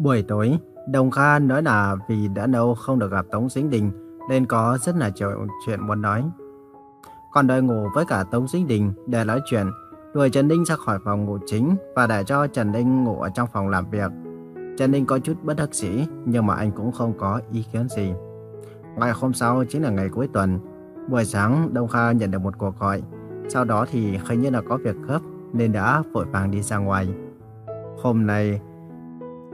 Buổi tối, Đồng Kha nói là vì đã lâu không được gặp Tống Sinh Đình nên có rất là nhiều chuyện muốn nói. Còn đợi ngủ với cả Tống Sinh Đình để nói chuyện, đuổi Trần Ninh ra khỏi phòng ngủ chính và để cho Trần Ninh ngủ ở trong phòng làm việc. Trần Ninh có chút bất đắc dĩ nhưng mà anh cũng không có ý kiến gì. Ngày hôm sau chính là ngày cuối tuần. Buổi sáng Đông Kha nhận được một cuộc gọi. Sau đó thì hình như là có việc gấp nên đã vội vàng đi ra ngoài. Hôm nay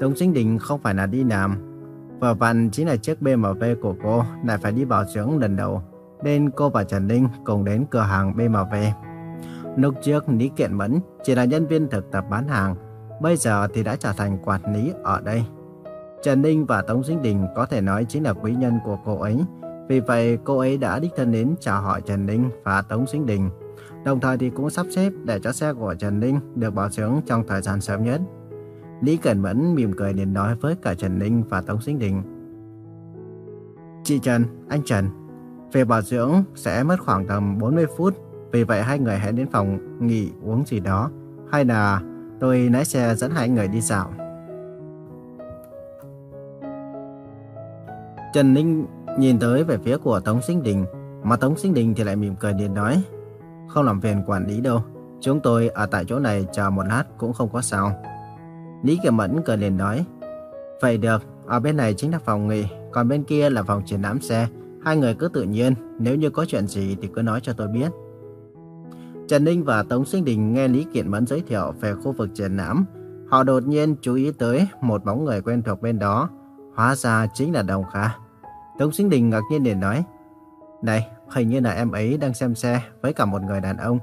Tống Sinh Đình không phải là đi làm. Vừa vặn chính là chiếc BMW của cô lại phải đi bảo dưỡng lần đầu. Nên cô và Trần Ninh cùng đến cửa hàng BMW. Lúc trước Lý Kiện Mẫn chỉ là nhân viên thực tập bán hàng. Bây giờ thì đã trở thành quản lý ở đây. Trần Ninh và Tống Sinh Đình có thể nói chính là quý nhân của cô ấy. Vì vậy cô ấy đã đích thân đến chào hỏi Trần Ninh và Tống Sinh Đình. Đồng thời thì cũng sắp xếp để cho xe của Trần Ninh được bảo dưỡng trong thời gian sớm nhất. Lý Cẩn Mẫn mỉm cười liền nói với cả Trần Ninh và Tống Sinh Đình. Chị Trần, anh Trần, về bảo dưỡng sẽ mất khoảng tầm 40 phút. Vì vậy hai người hãy đến phòng nghỉ uống gì đó. Hay là tôi lái xe dẫn hai người đi dạo. Trần Ninh nhìn tới về phía của Tống Sinh Đình. Mà Tống Sinh Đình thì lại mỉm cười liền nói. Không làm phiền quản lý đâu. Chúng tôi ở tại chỗ này chờ một lát cũng không có sao. Lý Kiều Mẫn cười liền nói. Vậy được, ở bên này chính là phòng nghỉ, còn bên kia là phòng triển lãm xe. Hai người cứ tự nhiên, nếu như có chuyện gì thì cứ nói cho tôi biết. Trần Ninh và Tống Sinh Đình nghe Lý Kiện Mẫn giới thiệu về khu vực triển lãm. Họ đột nhiên chú ý tới một bóng người quen thuộc bên đó. Hóa ra chính là Đồng Kha. Tống Sinh Đình ngạc nhiên liền nói. Này, hình như là em ấy đang xem xe với cả một người đàn ông.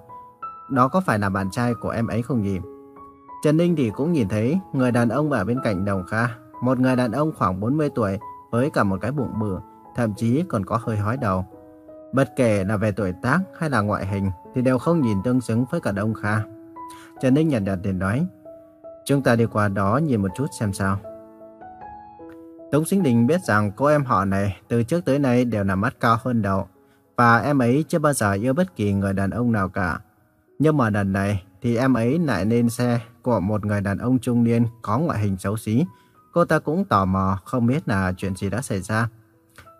Đó có phải là bạn trai của em ấy không nhỉ? Trần Ninh thì cũng nhìn thấy người đàn ông ở bên cạnh Đồng Kha. Một người đàn ông khoảng 40 tuổi với cả một cái bụng bự, thậm chí còn có hơi hói đầu. Bất kể là về tuổi tác hay là ngoại hình thì đều không nhìn tương xứng với cả Đông Kha. Trần Ninh nhận nhận tiền nói, chúng ta đi qua đó nhìn một chút xem sao. Tống Sinh Đình biết rằng cô em họ này từ trước tới nay đều là mắt cao hơn đầu. Và em ấy chưa bao giờ yêu bất kỳ người đàn ông nào cả. Nhưng mà lần này thì em ấy lại lên xe của một người đàn ông trung niên có ngoại hình xấu xí. Cô ta cũng tò mò không biết là chuyện gì đã xảy ra.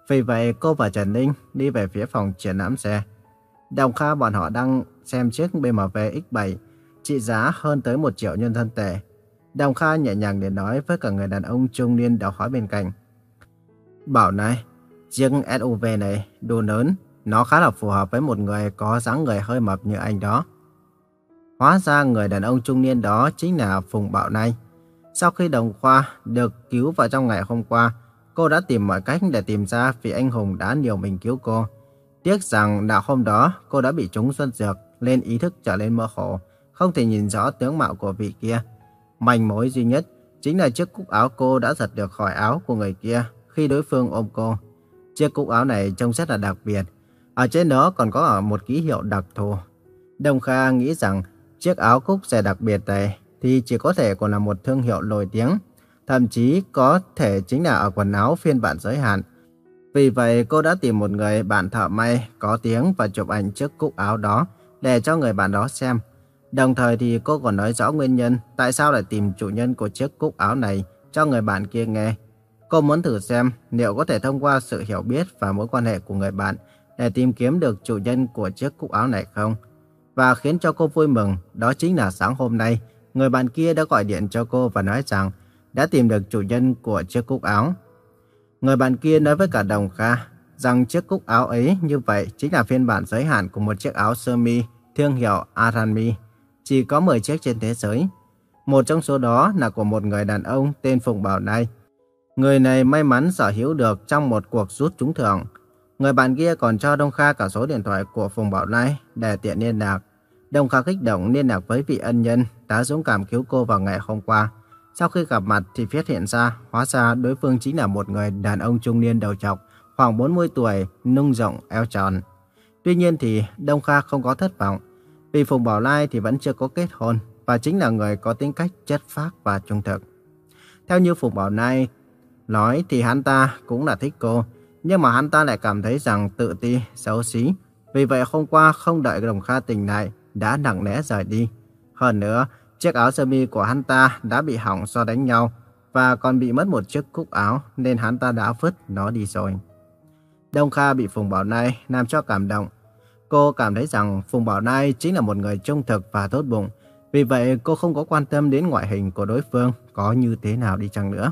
Vì vậy cô và Trần Ninh đi về phía phòng triển lãm xe. Đồng Kha bọn họ đang xem chiếc BMW X7 trị giá hơn tới 1 triệu nhân dân tệ. Đồng Kha nhẹ nhàng để nói với cả người đàn ông trung niên đào khói bên cạnh. Bảo này, chiếc SUV này đồ lớn, nó khá là phù hợp với một người có dáng người hơi mập như anh đó. Hóa ra người đàn ông trung niên đó chính là Phùng Bảo Nay. Sau khi Đồng Khoa được cứu vào trong ngày hôm qua, cô đã tìm mọi cách để tìm ra vị anh hùng đã nhiều mình cứu cô. Tiếc rằng đạo hôm đó cô đã bị trúng xuân dược, lên ý thức trở lên mơ hồ, không thể nhìn rõ tướng mạo của vị kia. Manh mối duy nhất chính là chiếc cúc áo cô đã giật được khỏi áo của người kia khi đối phương ôm cô. Chiếc cúc áo này trông rất là đặc biệt. Ở trên đó còn có một ký hiệu đặc thù. Đồng Kha nghĩ rằng chiếc áo cúc xe đặc biệt này thì chỉ có thể còn là một thương hiệu nổi tiếng. Thậm chí có thể chính là ở quần áo phiên bản giới hạn. Vì vậy, cô đã tìm một người bạn thợ may có tiếng và chụp ảnh chiếc cúc áo đó để cho người bạn đó xem. Đồng thời thì cô còn nói rõ nguyên nhân tại sao lại tìm chủ nhân của chiếc cúc áo này cho người bạn kia nghe. Cô muốn thử xem liệu có thể thông qua sự hiểu biết và mối quan hệ của người bạn để tìm kiếm được chủ nhân của chiếc cúc áo này không. Và khiến cho cô vui mừng đó chính là sáng hôm nay, người bạn kia đã gọi điện cho cô và nói rằng đã tìm được chủ nhân của chiếc cúc áo. Người bạn kia nói với cả Đồng Kha rằng chiếc cúc áo ấy như vậy chính là phiên bản giới hạn của một chiếc áo sơ mi thương hiệu Aranmi. Chỉ có 10 chiếc trên thế giới. Một trong số đó là của một người đàn ông tên Phùng Bảo Nay. Người này may mắn sở hữu được trong một cuộc rút trúng thưởng. Người bạn kia còn cho Đông Kha cả số điện thoại của Phùng Bảo Lai để tiện liên lạc. Đông Kha kích động liên lạc với vị ân nhân đã dũng cảm cứu cô vào ngày hôm qua. Sau khi gặp mặt thì phát hiện ra, hóa ra đối phương chính là một người đàn ông trung niên đầu trọc, khoảng 40 tuổi, nung rộng, eo tròn. Tuy nhiên thì Đông Kha không có thất vọng, vì Phùng Bảo Lai thì vẫn chưa có kết hôn và chính là người có tính cách chất phác và trung thực. Theo như Phùng Bảo Lai nói thì hắn ta cũng là thích cô, nhưng mà hắn ta lại cảm thấy rằng tự ti, xấu xí. Vì vậy hôm qua không đợi Đồng Kha tỉnh lại, đã nặng nẽ rời đi. Hơn nữa, chiếc áo sơ mi của hắn ta đã bị hỏng do đánh nhau. và còn bị mất một chiếc cúc áo nên hắn ta đã vứt nó đi rồi. Đông Kha bị Phùng Bảo Nai làm cho cảm động. Cô cảm thấy rằng Phùng Bảo Nai chính là một người trung thực và tốt bụng. Vì vậy cô không có quan tâm đến ngoại hình của đối phương có như thế nào đi chăng nữa.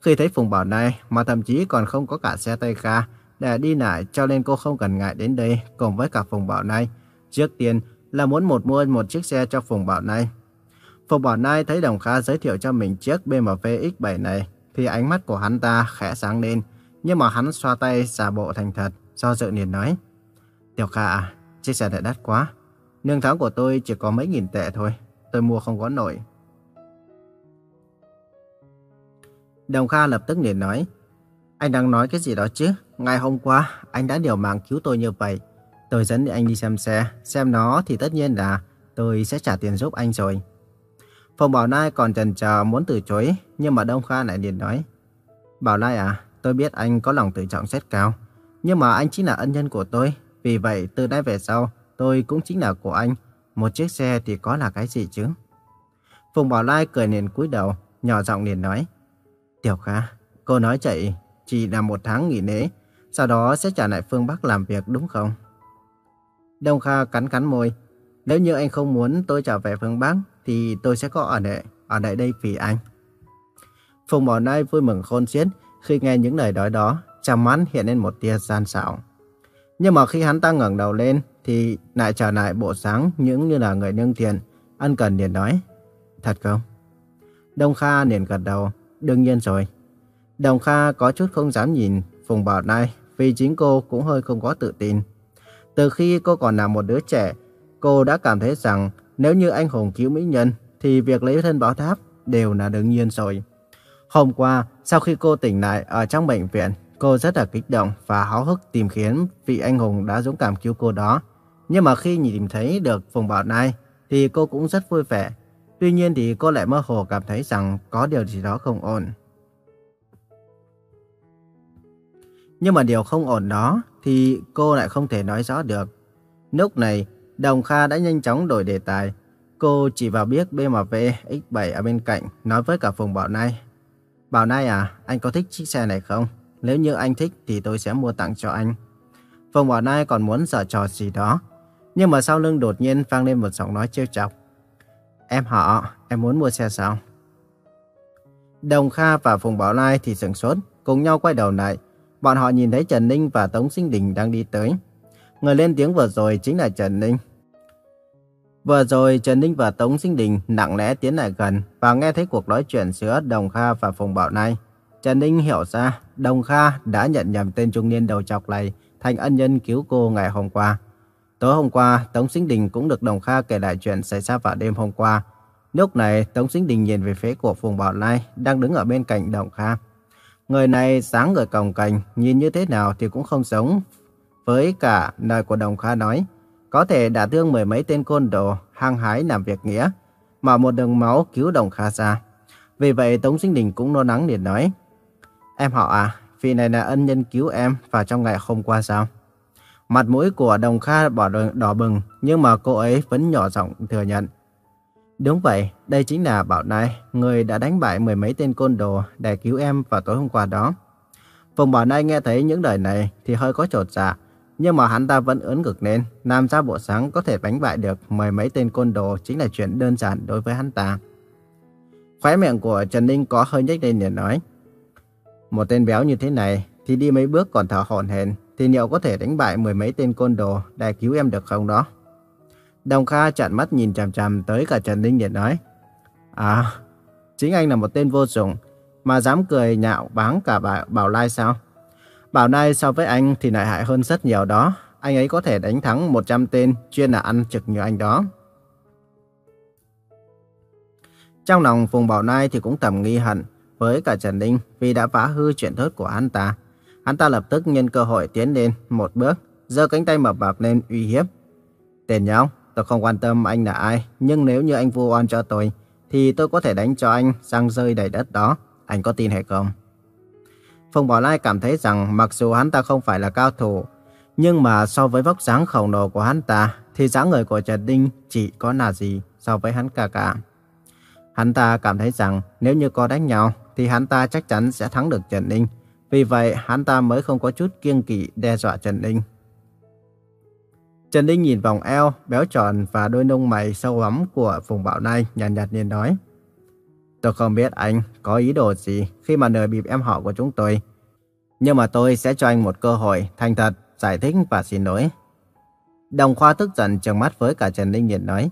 Khi thấy Phùng Bảo Nai mà thậm chí còn không có cả xe tay ga để đi lại cho nên cô không cần ngại đến đây cùng với cả Phùng Bảo Nai. Trước tiên là muốn một mua một chiếc xe cho Phùng Bảo Nai. Phùng Bảo Nai thấy Đồng Kha giới thiệu cho mình chiếc BMW X7 này thì ánh mắt của hắn ta khẽ sáng lên. Nhưng mà hắn xoa tay giả bộ thành thật, do dự liền nói. Tiểu Kha à, chiếc xe này đắt quá. Lương tháng của tôi chỉ có mấy nghìn tệ thôi, tôi mua không có nổi. Đồng Kha lập tức liền nói. Anh đang nói cái gì đó chứ? Ngày hôm qua, anh đã điều mạng cứu tôi như vậy. Tôi dẫn anh đi xem xe, xem nó thì tất nhiên là tôi sẽ trả tiền giúp anh rồi. Phòng Bảo Lai còn chần chờ muốn từ chối, nhưng mà Đông Kha lại liền nói. Bảo Lai à, tôi biết anh có lòng tự trọng rất cao, nhưng mà anh chính là ân nhân của tôi. Vì vậy, từ nay về sau, tôi cũng chính là của anh. Một chiếc xe thì có là cái gì chứ? Phùng Bảo Lai cười liền cúi đầu, nhỏ giọng liền nói. Tiểu Kha, cô nói chạy chỉ là một tháng nghỉ lễ, sau đó sẽ trả lại phương Bắc làm việc đúng không? Đông Kha cắn cắn môi. Nếu như anh không muốn tôi trở về phương Bắc, thì tôi sẽ có ở lại ở lại đây vì anh. Phùng Bảo Nai vui mừng khôn xiết khi nghe những lời nói đó, trong mắt hiện lên một tia gian xảo. Nhưng mà khi hắn ta ngẩng đầu lên, thì lại trở lại bộ sáng những như là người nương thiện, Ân cần liền nói, thật không? Đông Kha liền gật đầu, đương nhiên rồi. Đồng Kha có chút không dám nhìn Phùng Bảo Nai vì chính cô cũng hơi không có tự tin. Từ khi cô còn là một đứa trẻ, cô đã cảm thấy rằng nếu như anh hùng cứu mỹ nhân thì việc lấy thân báo tháp đều là đương nhiên rồi. Hôm qua, sau khi cô tỉnh lại ở trong bệnh viện, cô rất là kích động và háo hức tìm kiếm vị anh hùng đã dũng cảm cứu cô đó. Nhưng mà khi nhìn thấy được Phùng Bảo Nai thì cô cũng rất vui vẻ. Tuy nhiên thì cô lại mơ hồ cảm thấy rằng có điều gì đó không ổn. Nhưng mà điều không ổn đó thì cô lại không thể nói rõ được. Lúc này, Đồng Kha đã nhanh chóng đổi đề tài. Cô chỉ vào biết BMW X7 ở bên cạnh, nói với cả Phùng Bảo Nai. Bảo Nai à, anh có thích chiếc xe này không? Nếu như anh thích thì tôi sẽ mua tặng cho anh. Phùng Bảo Nai còn muốn giở trò gì đó. Nhưng mà sau lưng đột nhiên vang lên một giọng nói trêu chọc. Em họ, em muốn mua xe sao? Đồng Kha và Phùng Bảo Nai thì sửng sốt, cùng nhau quay đầu lại. Bọn họ nhìn thấy Trần Ninh và Tống Sinh Đình đang đi tới. Người lên tiếng vừa rồi chính là Trần Ninh. Vừa rồi Trần Ninh và Tống Sinh Đình nặng lẽ tiến lại gần và nghe thấy cuộc nói chuyện giữa Đồng Kha và Phùng Bảo Nai. Trần Ninh hiểu ra Đồng Kha đã nhận nhầm tên trung niên đầu chọc này thành ân nhân cứu cô ngày hôm qua. Tối hôm qua, Tống Sinh Đình cũng được Đồng Kha kể lại chuyện xảy ra vào đêm hôm qua. Lúc này, Tống Sinh Đình nhìn về phía của Phùng Bảo lai đang đứng ở bên cạnh Đồng Kha. Người này sáng người còng cành, nhìn như thế nào thì cũng không giống với cả lời của Đồng Kha nói. Có thể đã thương mười mấy tên côn đồ, hăng hái làm việc nghĩa, mà một đường máu cứu Đồng Kha ra. Vì vậy Tống Sinh Đình cũng lo lắng liền nói. Em họ à, vị này là ân nhân cứu em vào trong ngày hôm qua sao? Mặt mũi của Đồng Kha bỏ đỏ bừng, nhưng mà cô ấy vẫn nhỏ giọng thừa nhận. Đúng vậy, đây chính là Bảo Nai, người đã đánh bại mười mấy tên côn đồ để cứu em vào tối hôm qua đó. Phùng Bảo Nai nghe thấy những lời này thì hơi có trột dạ, nhưng mà hắn ta vẫn ưỡn ngực lên, làm ra bộ sáng có thể đánh bại được mười mấy tên côn đồ chính là chuyện đơn giản đối với hắn ta. Khóe miệng của Trần Ninh có hơi nhếch lên để nói. Một tên béo như thế này thì đi mấy bước còn thở hổn hển thì liệu có thể đánh bại mười mấy tên côn đồ để cứu em được không đó? Đồng Kha chặn mắt nhìn chằm chằm tới cả Trần Ninh Điệt nói. À, chính anh là một tên vô dụng, mà dám cười nhạo báng cả bảo, Bảo Lai sao? Bảo Lai so với anh thì lại hại hơn rất nhiều đó. Anh ấy có thể đánh thắng 100 tên chuyên là ăn trực như anh đó. Trong lòng Phùng Bảo Nai thì cũng tầm nghi hận với cả Trần Ninh vì đã phá hư chuyện tốt của anh ta. Hắn ta lập tức nhân cơ hội tiến lên một bước, giơ cánh tay mập mạp lên uy hiếp. Tiền nhau, Tôi không quan tâm anh là ai, nhưng nếu như anh vu oan cho tôi, thì tôi có thể đánh cho anh sang rơi đầy đất đó. Anh có tin hay không? Phùng Bảo Lai cảm thấy rằng mặc dù hắn ta không phải là cao thủ, nhưng mà so với vóc dáng khổng lồ của hắn ta, thì dáng người của Trần Đinh chỉ có là gì so với hắn cả cả. Hắn ta cảm thấy rằng nếu như có đánh nhau, thì hắn ta chắc chắn sẽ thắng được Trần Ninh. Vì vậy, hắn ta mới không có chút kiêng kỵ đe dọa Trần Ninh. Trần Ninh nhìn vòng eo, béo tròn và đôi lông mày sâu ấm của Phùng Bảo Nai, nhàn nhạt nhìn nói. Tôi không biết anh có ý đồ gì khi mà nời bịp em họ của chúng tôi. Nhưng mà tôi sẽ cho anh một cơ hội thành thật, giải thích và xin lỗi. Đồng Khoa tức giận trừng mắt với cả Trần Ninh Nhiệt nói.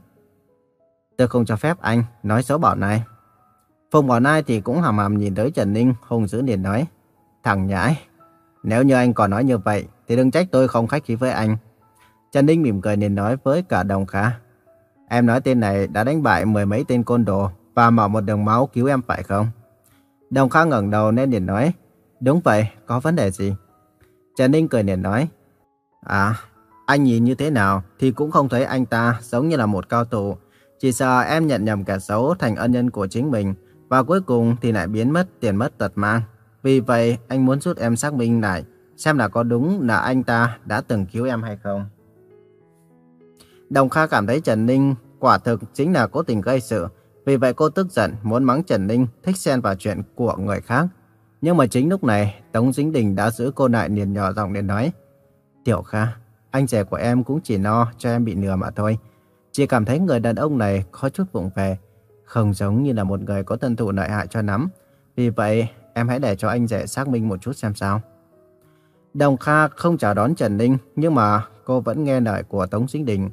Tôi không cho phép anh nói xấu Bảo Nai. Phùng Bảo Nai thì cũng hàm hàm nhìn tới Trần Ninh, hung dữ liền nói. Thằng nhãi, nếu như anh còn nói như vậy thì đừng trách tôi không khách khí với anh. Trần Ninh mỉm cười nên nói với cả Đồng khá. Em nói tên này đã đánh bại mười mấy tên côn đồ và mở một đường máu cứu em phải không? Đồng khá ngẩng đầu nên liền nói. Đúng vậy, có vấn đề gì? Trần Ninh cười liền nói. À, anh nhìn như thế nào thì cũng không thấy anh ta giống như là một cao thủ. Chỉ sợ em nhận nhầm kẻ xấu thành ân nhân của chính mình và cuối cùng thì lại biến mất tiền mất tật mang. Vì vậy anh muốn giúp em xác minh lại xem là có đúng là anh ta đã từng cứu em hay không. Đồng Kha cảm thấy Trần Ninh quả thực chính là cố tình gây sự. Vì vậy cô tức giận muốn mắng Trần Ninh thích xen vào chuyện của người khác. Nhưng mà chính lúc này Tống Dính Đình đã giữ cô lại liền nhỏ giọng để nói Tiểu Kha, anh rể của em cũng chỉ no cho em bị nừa mà thôi. Chỉ cảm thấy người đàn ông này có chút vụng về, không giống như là một người có thân thụ lợi hại cho lắm. Vì vậy, em hãy để cho anh rể xác minh một chút xem sao. Đồng Kha không chào đón Trần Ninh, nhưng mà cô vẫn nghe lời của Tống Sinh Đình.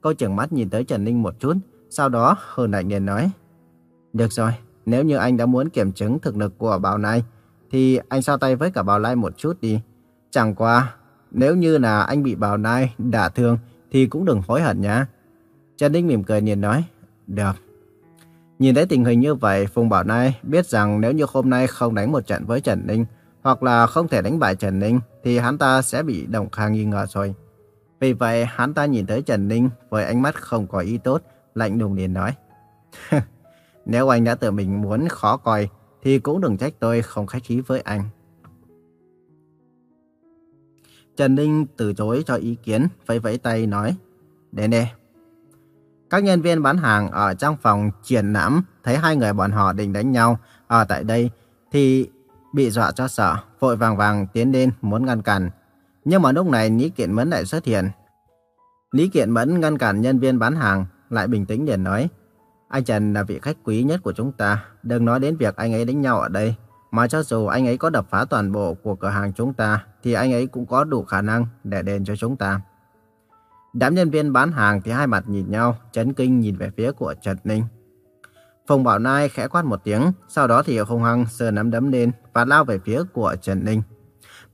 Cô chừng mắt nhìn tới Trần Ninh một chút, sau đó hờn lạnh liền nói. Được rồi, nếu như anh đã muốn kiểm chứng thực lực của Bảo Lai, thì anh so tay với cả Bảo Lai một chút đi. Chẳng qua, nếu như là anh bị Bảo Lai đả thương, thì cũng đừng hối hận nhá. Trần Ninh mỉm cười nhìn nói, được. Nhìn thấy tình hình như vậy, Phùng Bảo Nai biết rằng nếu như hôm nay không đánh một trận với Trần Ninh, hoặc là không thể đánh bại Trần Ninh, thì hắn ta sẽ bị Đồng Kha nghi ngờ rồi. Vì vậy, hắn ta nhìn thấy Trần Ninh với ánh mắt không có ý tốt, lạnh lùng liền nói. nếu anh đã tự mình muốn khó coi, thì cũng đừng trách tôi không khách khí với anh. Trần Ninh từ chối cho ý kiến, vẫy vẫy tay nói, Đến đây, các nhân viên bán hàng ở trong phòng triển lãm thấy hai người bọn họ định đánh nhau ở tại đây thì bị dọa cho sợ, vội vàng vàng tiến lên muốn ngăn cản. Nhưng mà lúc này Lý Kiện Mẫn lại xuất hiện. Lý Kiện Mẫn ngăn cản nhân viên bán hàng, lại bình tĩnh liền nói. Anh Trần là vị khách quý nhất của chúng ta, đừng nói đến việc anh ấy đánh nhau ở đây. Mà cho dù anh ấy có đập phá toàn bộ của cửa hàng chúng ta, thì anh ấy cũng có đủ khả năng để đền cho chúng ta. Đám nhân viên bán hàng thì hai mặt nhìn nhau, chấn kinh nhìn về phía của Trần Ninh. Phùng Bảo Nai khẽ quát một tiếng, sau đó thì hung hăng sờ nắm đấm lên và lao về phía của Trần Ninh.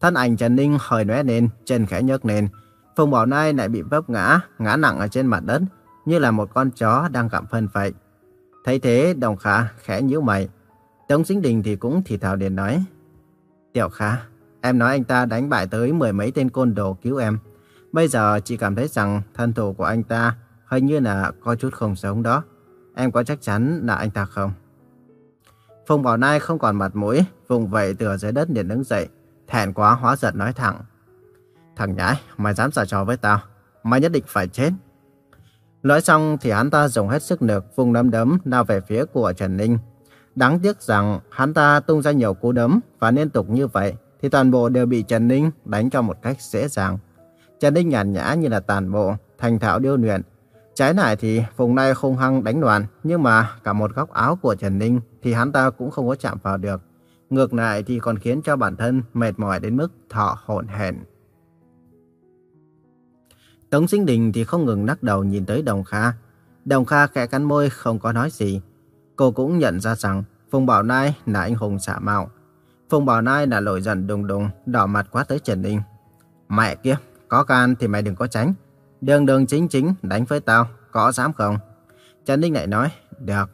Thân ảnh Trần Ninh hơi lóe lên, chân khẽ nhấc lên. Phùng Bảo Nai lại bị vấp ngã, ngã nặng ở trên mặt đất, như là một con chó đang gặm phân vậy. Thấy thế, Đồng Khả khẽ nhíu mày. Tống Sinh Đình thì cũng thì thào liền nói. Tiểu Khả, em nói anh ta đánh bại tới mười mấy tên côn đồ cứu em. Bây giờ chị cảm thấy rằng thân thủ của anh ta hình như là có chút không sống đó. Em có chắc chắn là anh ta không? Phùng Bảo Nai không còn mặt mũi, vùng vẫy từ dưới đất liền đứng dậy. Thẹn quá hóa giận nói thẳng. Thằng nhãi, mày dám xả trò với tao, mày nhất định phải chết. Nói xong thì hắn ta dùng hết sức lực vùng đấm đấm lao về phía của Trần Ninh. Đáng tiếc rằng hắn ta tung ra nhiều cú đấm và liên tục như vậy thì toàn bộ đều bị Trần Ninh đánh cho một cách dễ dàng. Trần Ninh nhàn nhã như là tàn bộ, thành thạo điêu luyện. Trái lại thì Phùng Nai không hăng đánh đoàn, nhưng mà cả một góc áo của Trần Ninh thì hắn ta cũng không có chạm vào được. Ngược lại thì còn khiến cho bản thân mệt mỏi đến mức thọ hổn hển. Tống Sinh Đình thì không ngừng lắc đầu nhìn tới Đồng Kha. Đồng Kha khẽ cắn môi không có nói gì. Cô cũng nhận ra rằng Phùng Bảo Nai là anh hùng xả mạo. Phùng Bảo Nai là nổi giận đùng đùng, đỏ mặt quá tới Trần Ninh. Mẹ kiếp, có can thì mày đừng có tránh. Đường đường chính chính đánh với tao, có dám không? Trần Ninh lại nói, được.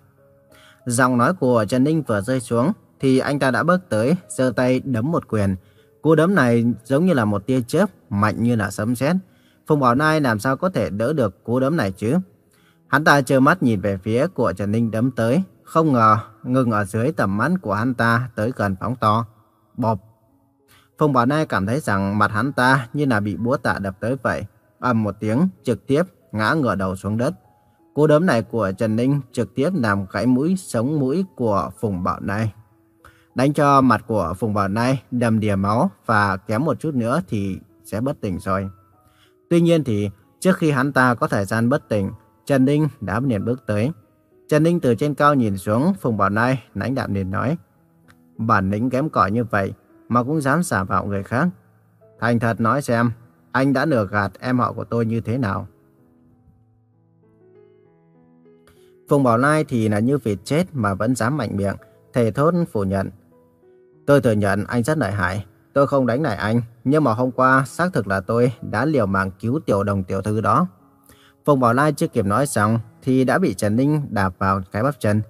Giọng nói của Trần Ninh vừa rơi xuống, thì anh ta đã bước tới, giơ tay đấm một quyền. Cú đấm này giống như là một tia chớp, mạnh như là sấm sét. Phùng Bảo Nai làm sao có thể đỡ được cú đấm này chứ? Hắn ta trơ mắt nhìn về phía của Trần Ninh đấm tới, không ngờ ngừng ở dưới tầm mắt của hắn ta tới gần phóng to. Bộp! Phùng Bảo Nai cảm thấy rằng mặt hắn ta như là bị búa tạ đập tới vậy. ầm một tiếng, trực tiếp ngã ngửa đầu xuống đất. Cú đấm này của Trần Ninh trực tiếp làm gãy mũi sống mũi của Phùng Bảo Nai. Đánh cho mặt của Phùng Bảo Nai đầm đìa máu và kém một chút nữa thì sẽ bất tỉnh rồi. Tuy nhiên thì trước khi hắn ta có thời gian bất tỉnh, Trần Ninh đã liền bước tới. Trần Ninh từ trên cao nhìn xuống Phùng Bảo Nai, lãnh đạm liền nói. Bản lĩnh kém cỏi như vậy mà cũng dám xả vào người khác. Thành thật nói xem, anh đã nửa gạt em họ của tôi như thế nào? Phùng Bảo Lai thì là như vịt chết mà vẫn dám mạnh miệng, thề thốt phủ nhận. Tôi thừa nhận anh rất lợi hại, tôi không đánh lại anh, nhưng mà hôm qua xác thực là tôi đã liều mạng cứu tiểu đồng tiểu thư đó. Phùng Bảo Lai chưa kịp nói xong thì đã bị Trần Ninh đạp vào cái bắp chân.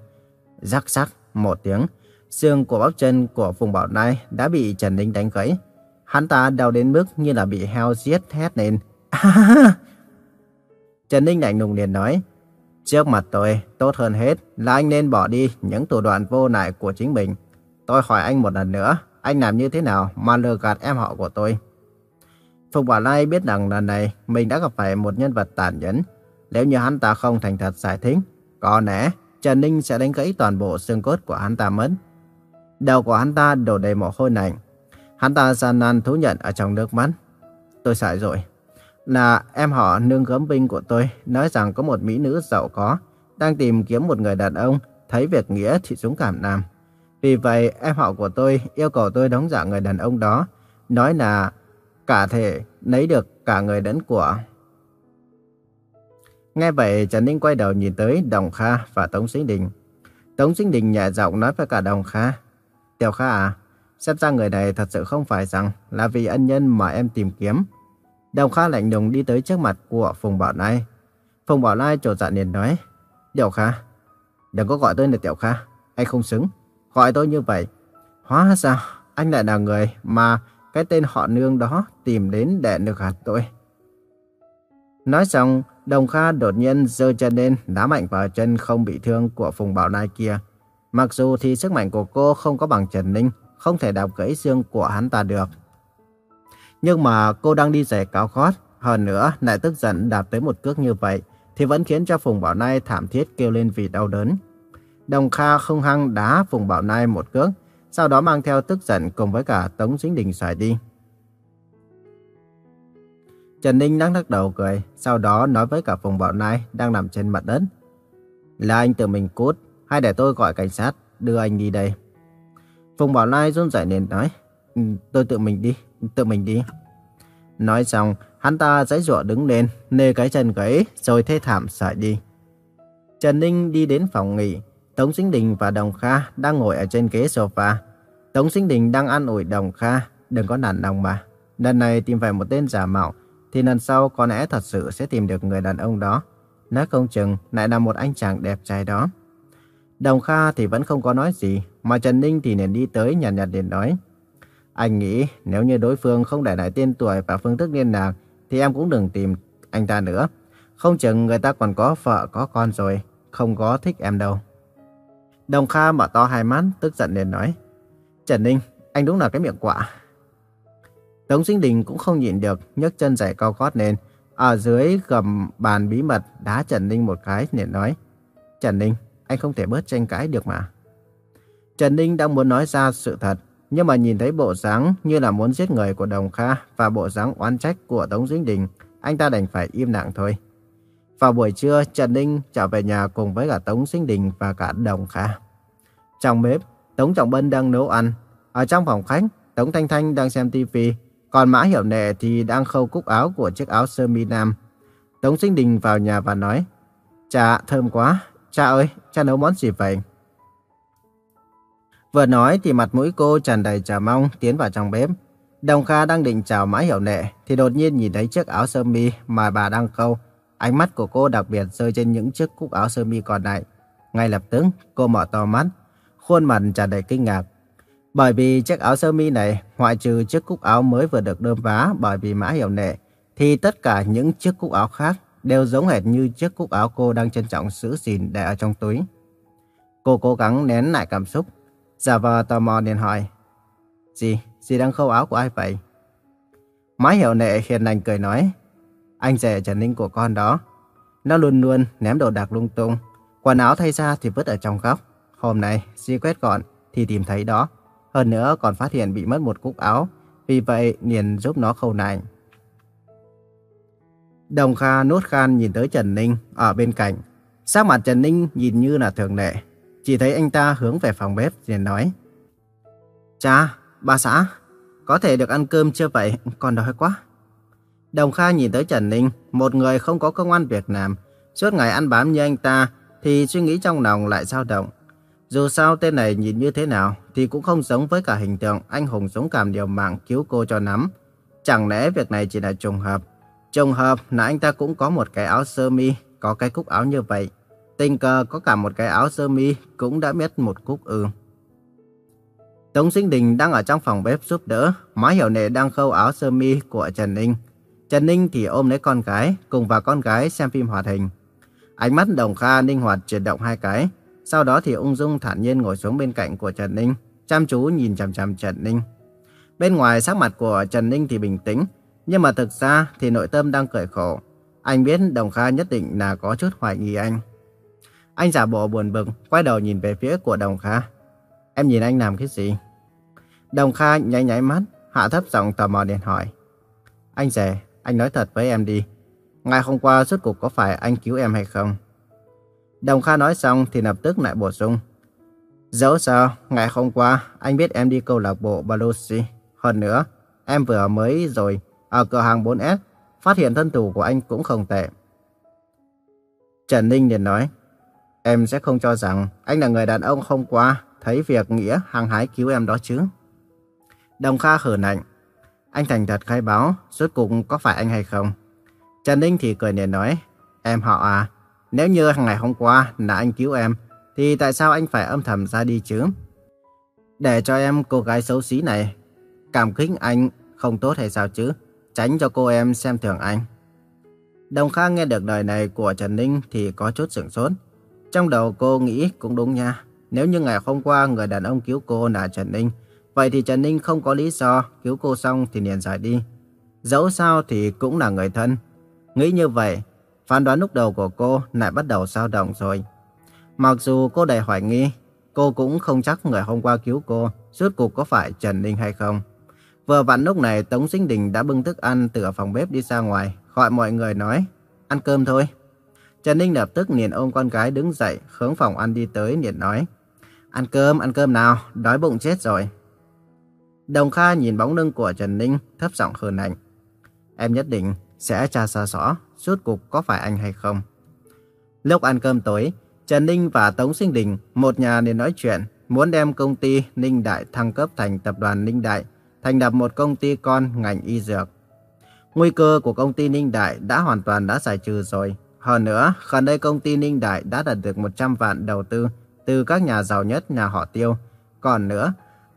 Rắc rắc một tiếng, xương của bắp chân của Phùng Bảo Lai đã bị Trần Ninh đánh gãy. Hắn ta đau đến mức như là bị heo giết hét lên. Trần Ninh lạnh lùng liền nói, Trước mặt tôi, tốt hơn hết là anh nên bỏ đi những thủ đoạn vô nại của chính mình. Tôi hỏi anh một lần nữa, anh làm như thế nào mà lừa gạt em họ của tôi? Phùng Bảo Lai biết rằng lần này mình đã gặp phải một nhân vật tàn nhẫn. Nếu như hắn ta không thành thật giải thích, có lẽ Trần Ninh sẽ đánh gãy toàn bộ xương cốt của hắn ta mất. Đầu của hắn ta đổ đầy mồ hôi lạnh. Hắn ta gian nan thú nhận ở trong nước mắt. Tôi sai rồi. Là em họ nương gấm binh của tôi nói rằng có một mỹ nữ giàu có đang tìm kiếm một người đàn ông thấy việc nghĩa thì dũng cảm nam. Vì vậy, em họ của tôi yêu cầu tôi đóng giả người đàn ông đó. Nói là cả thể lấy được cả người lẫn của. Nghe vậy, Trần Ninh quay đầu nhìn tới Đồng Kha và Tống Sinh Đình. Tống Sinh Đình nhẹ giọng nói với cả Đồng Kha. Tiểu Kha à, xem ra người này thật sự không phải rằng là vì ân nhân mà em tìm kiếm. Đồng Kha lạnh lùng đi tới trước mặt của Phùng Bảo Lai. Phùng Bảo Lai trột dạ liền nói. Tiểu Kha, đừng có gọi tôi là Tiểu Kha, anh không xứng. Gọi tôi như vậy. Hóa ra anh lại là người mà cái tên họ nương đó tìm đến để được hạt tôi. Nói xong, Đồng Kha đột nhiên giơ chân lên, đá mạnh vào chân không bị thương của Phùng Bảo Lai kia. Mặc dù thì sức mạnh của cô không có bằng Trần Ninh, không thể đạp gãy xương của hắn ta được. Nhưng mà cô đang đi giày cao gót, hơn nữa lại tức giận đạp tới một cước như vậy, thì vẫn khiến cho Phùng Bảo Nai thảm thiết kêu lên vì đau đớn. Đồng Kha không hăng đá Phùng Bảo Nai một cước, sau đó mang theo tức giận cùng với cả Tống Dính Đình xài đi. Trần Ninh đang lắc đầu cười, sau đó nói với cả Phùng Bảo Nai đang nằm trên mặt đất. Là anh tự mình cút, hay để tôi gọi cảnh sát, đưa anh đi đây. Phùng Bảo Nai run rẩy nên nói, ừ, tôi tự mình đi, tự mình đi. Nói xong, hắn ta dãy dọa đứng lên, nê cái chân gãy, rồi thê thảm sải đi. Trần Ninh đi đến phòng nghỉ, Tống Sinh Đình và Đồng Kha đang ngồi ở trên ghế sofa. Tống Sinh Đình đang ăn ủi Đồng Kha, đừng có nản lòng mà. Lần này tìm phải một tên giả mạo, thì lần sau có lẽ thật sự sẽ tìm được người đàn ông đó. Nói không chừng lại là một anh chàng đẹp trai đó. Đồng Kha thì vẫn không có nói gì, mà Trần Ninh thì liền đi tới nhàn nhạt liền nói. Anh nghĩ nếu như đối phương không để lại tên tuổi và phương thức liên lạc, thì em cũng đừng tìm anh ta nữa. Không chừng người ta còn có vợ có con rồi, không có thích em đâu. Đồng Kha mở to hai mắt, tức giận liền nói. Trần Ninh, anh đúng là cái miệng quạ. Tống Sinh Đình cũng không nhịn được, nhấc chân giày cao gót lên. Ở dưới gầm bàn bí mật đá Trần Ninh một cái liền nói. Trần Ninh, anh không thể bớt tranh cãi được mà. Trần Ninh đang muốn nói ra sự thật, nhưng mà nhìn thấy bộ dáng như là muốn giết người của Đồng Kha và bộ dáng oán trách của Tống Dĩnh Đình, anh ta đành phải im lặng thôi. Vào buổi trưa, Trần Ninh trở về nhà cùng với cả Tống Dĩnh Đình và cả Đồng Kha. Trong bếp, Tống Trọng Bân đang nấu ăn. Ở trong phòng khách, Tống Thanh Thanh đang xem tivi, còn Mã Hiểu Nệ thì đang khâu cúc áo của chiếc áo sơ mi nam. Tống Sinh Đình vào nhà và nói, Chà, thơm quá. Cha ơi, cha nấu món gì vậy? Vừa nói thì mặt mũi cô tràn đầy chờ mong tiến vào trong bếp. Đồng Kha đang định chào Mã Hiểu Nệ thì đột nhiên nhìn thấy chiếc áo sơ mi mà bà đang câu. Ánh mắt của cô đặc biệt rơi trên những chiếc cúc áo sơ mi còn lại. Ngay lập tức, cô mở to mắt, khuôn mặt tràn đầy kinh ngạc. Bởi vì chiếc áo sơ mi này, ngoại trừ chiếc cúc áo mới vừa được đơm vá bởi vì Mã Hiểu Nệ, thì tất cả những chiếc cúc áo khác đều giống hệt như chiếc cúc áo cô đang trân trọng giữ gìn để ở trong túi. Cô cố gắng nén lại cảm xúc, giả vờ tò mò liền hỏi. "Dì, dì đang khâu áo của ai vậy? Má hiểu nệ hiền lành cười nói. Anh rể Trần Ninh của con đó. Nó luôn luôn ném đồ đạc lung tung. Quần áo thay ra thì vứt ở trong góc. Hôm nay, dì quét gọn thì tìm thấy đó. Hơn nữa còn phát hiện bị mất một cúc áo, vì vậy liền giúp nó khâu lại." Đồng Kha nốt khan nhìn tới Trần Ninh ở bên cạnh. Sắc mặt Trần Ninh nhìn như là thường lệ. Chỉ thấy anh ta hướng về phòng bếp liền nói. Cha, bà xã, có thể được ăn cơm chưa vậy? Còn đói quá. Đồng Kha nhìn tới Trần Ninh, một người không có công an việc làm. Suốt ngày ăn bám như anh ta, thì suy nghĩ trong lòng lại dao động. Dù sao tên này nhìn như thế nào, thì cũng không giống với cả hình tượng anh hùng dũng cảm điều mạng cứu cô cho nắm. Chẳng lẽ việc này chỉ là trùng hợp? Trùng hợp là anh ta cũng có một cái áo sơ mi, có cái cúc áo như vậy. Tình cờ có cả một cái áo sơ mi cũng đã biết một cúc ư. Tống Sinh Đình đang ở trong phòng bếp giúp đỡ, Má Hiểu Nệ đang khâu áo sơ mi của Trần Ninh. Trần Ninh thì ôm lấy con gái, cùng vào con gái xem phim hoạt hình. Ánh mắt Đồng Kha linh hoạt chuyển động hai cái, sau đó thì ung dung thản nhiên ngồi xuống bên cạnh của Trần Ninh, chăm chú nhìn chằm chằm Trần Ninh. Bên ngoài sắc mặt của Trần Ninh thì bình tĩnh, nhưng mà thực ra thì nội tâm đang cười khổ. Anh biết Đồng Kha nhất định là có chút hoài nghi anh. Anh giả bộ buồn bực, quay đầu nhìn về phía của Đồng Kha. Em nhìn anh làm cái gì? Đồng Kha nháy nháy mắt, hạ thấp giọng tò mò điện hỏi. Anh rể, anh nói thật với em đi. Ngày hôm qua suốt cuộc có phải anh cứu em hay không? Đồng Kha nói xong thì lập tức lại bổ sung. Dẫu sao, ngày hôm qua anh biết em đi câu lạc bộ Balusi. Hơn nữa, em vừa mới rồi ở cửa hàng 4S phát hiện thân thủ của anh cũng không tệ. Trần Ninh liền nói, em sẽ không cho rằng anh là người đàn ông hôm qua thấy việc nghĩa hàng hái cứu em đó chứ. Đồng Kha khở nạnh, anh thành thật khai báo, suốt cuộc có phải anh hay không? Trần Ninh thì cười liền nói, em họ à, nếu như ngày hôm qua là anh cứu em, thì tại sao anh phải âm thầm ra đi chứ? Để cho em cô gái xấu xí này cảm kích anh không tốt hay sao chứ? Tránh cho cô em xem thường anh. Đồng Khang nghe được lời này của Trần Ninh thì có chút sửng sốt. Trong đầu cô nghĩ cũng đúng nha. Nếu như ngày hôm qua người đàn ông cứu cô là Trần Ninh, vậy thì Trần Ninh không có lý do cứu cô xong thì liền rời đi. Dẫu sao thì cũng là người thân. Nghĩ như vậy, phán đoán lúc đầu của cô lại bắt đầu dao động rồi. Mặc dù cô đầy hoài nghi, cô cũng không chắc người hôm qua cứu cô, suốt cuộc có phải Trần Ninh hay không. Vừa vặn lúc này Tống Sinh Đình đã bưng thức ăn từ phòng bếp đi ra ngoài, gọi mọi người nói, ăn cơm thôi. Trần Ninh lập tức liền ôm con gái đứng dậy, hướng phòng ăn đi tới liền nói, ăn cơm, ăn cơm nào, đói bụng chết rồi. Đồng Kha nhìn bóng lưng của Trần Ninh, thấp giọng hờn ảnh. Em nhất định sẽ tra xa rõ, suốt cuộc có phải anh hay không. Lúc ăn cơm tối, Trần Ninh và Tống Sinh Đình một nhà liền nói chuyện, muốn đem công ty Ninh Đại thăng cấp thành tập đoàn Ninh Đại, thành lập một công ty con ngành y dược. Nguy cơ của công ty Ninh Đại đã hoàn toàn đã giải trừ rồi. Hơn nữa, gần đây công ty Ninh Đại đã đạt được 100 vạn đầu tư từ các nhà giàu nhất nhà họ Tiêu. Còn nữa,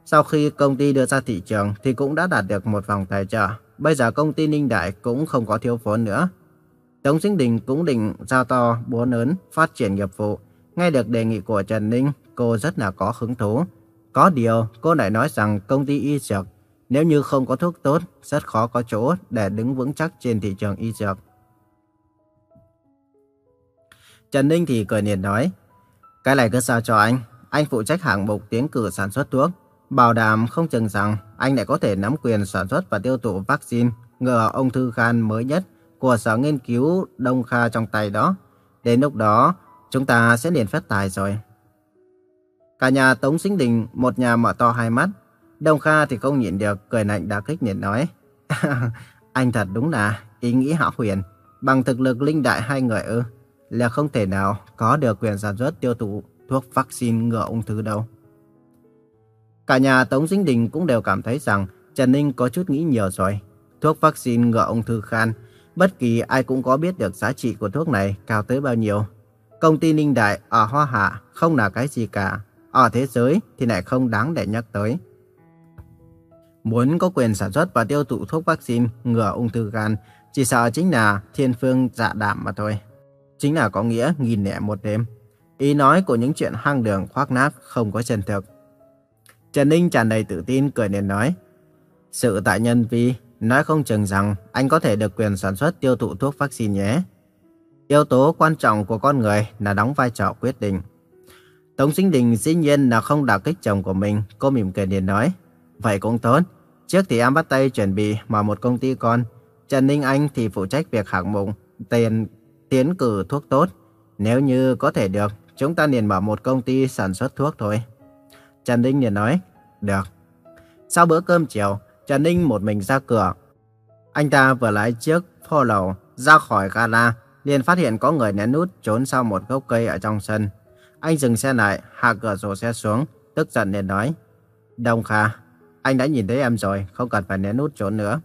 sau khi công ty đưa ra thị trường thì cũng đã đạt được một vòng tài trợ. Bây giờ công ty Ninh Đại cũng không có thiếu vốn nữa. Tống Sinh Đình cũng định giao to búa lớn phát triển nghiệp vụ. Nghe được đề nghị của Trần Ninh, cô rất là có hứng thú. Có điều, cô lại nói rằng công ty y dược nếu như không có thuốc tốt, rất khó có chỗ để đứng vững chắc trên thị trường y dược. Trần Ninh thì cười niềm nói, cái này cứ sao cho anh, anh phụ trách hạng mục tiến cử sản xuất thuốc, bảo đảm không chừng rằng anh lại có thể nắm quyền sản xuất và tiêu thụ vaccine ngừa ung thư gan mới nhất của Sở Nghiên cứu Đông Kha trong tay đó. Đến lúc đó, chúng ta sẽ liền phát tài rồi. Cả nhà Tống Sinh Đình, một nhà mở to hai mắt. Đông Kha thì không nhịn được, cười lạnh đã kích nhiệt nói. anh thật đúng là ý nghĩ hảo huyền. Bằng thực lực linh đại hai người ư, là không thể nào có được quyền sản xuất tiêu thụ thuốc vaccine ngừa ung thư đâu. Cả nhà Tống Sinh Đình cũng đều cảm thấy rằng Trần Ninh có chút nghĩ nhiều rồi. Thuốc vaccine ngừa ung thư khan, bất kỳ ai cũng có biết được giá trị của thuốc này cao tới bao nhiêu. Công ty Ninh Đại ở Hoa Hạ không là cái gì cả, ở thế giới thì lại không đáng để nhắc tới. Muốn có quyền sản xuất và tiêu thụ thuốc vaccine ngừa ung thư gan, chỉ sợ chính là thiên phương dạ đảm mà thôi. Chính là có nghĩa nghìn lẻ một đêm. Ý nói của những chuyện hang đường khoác nát không có chân thực. Trần Ninh tràn đầy tự tin cười nên nói. Sự tại nhân vi, nói không chừng rằng anh có thể được quyền sản xuất tiêu thụ thuốc vaccine nhé. Yếu tố quan trọng của con người là đóng vai trò quyết định. Tống Sinh Đình dĩ nhiên là không đả kích chồng của mình, cô mỉm cười liền nói. Vậy cũng tốt, trước thì em bắt tay chuẩn bị mở một công ty con. Trần Ninh Anh thì phụ trách việc hạng mục, tiền, tiến cử thuốc tốt. Nếu như có thể được, chúng ta liền mở một công ty sản xuất thuốc thôi. Trần Ninh liền nói, được. Sau bữa cơm chiều, Trần Ninh một mình ra cửa. Anh ta vừa lái chiếc Polo ra khỏi gala, liền phát hiện có người nén nút trốn sau một gốc cây ở trong sân. Anh dừng xe lại, hạ cửa sổ xe xuống, tức giận liền nói. Đông Kha, anh đã nhìn thấy em rồi, không cần phải nén nút trốn nữa.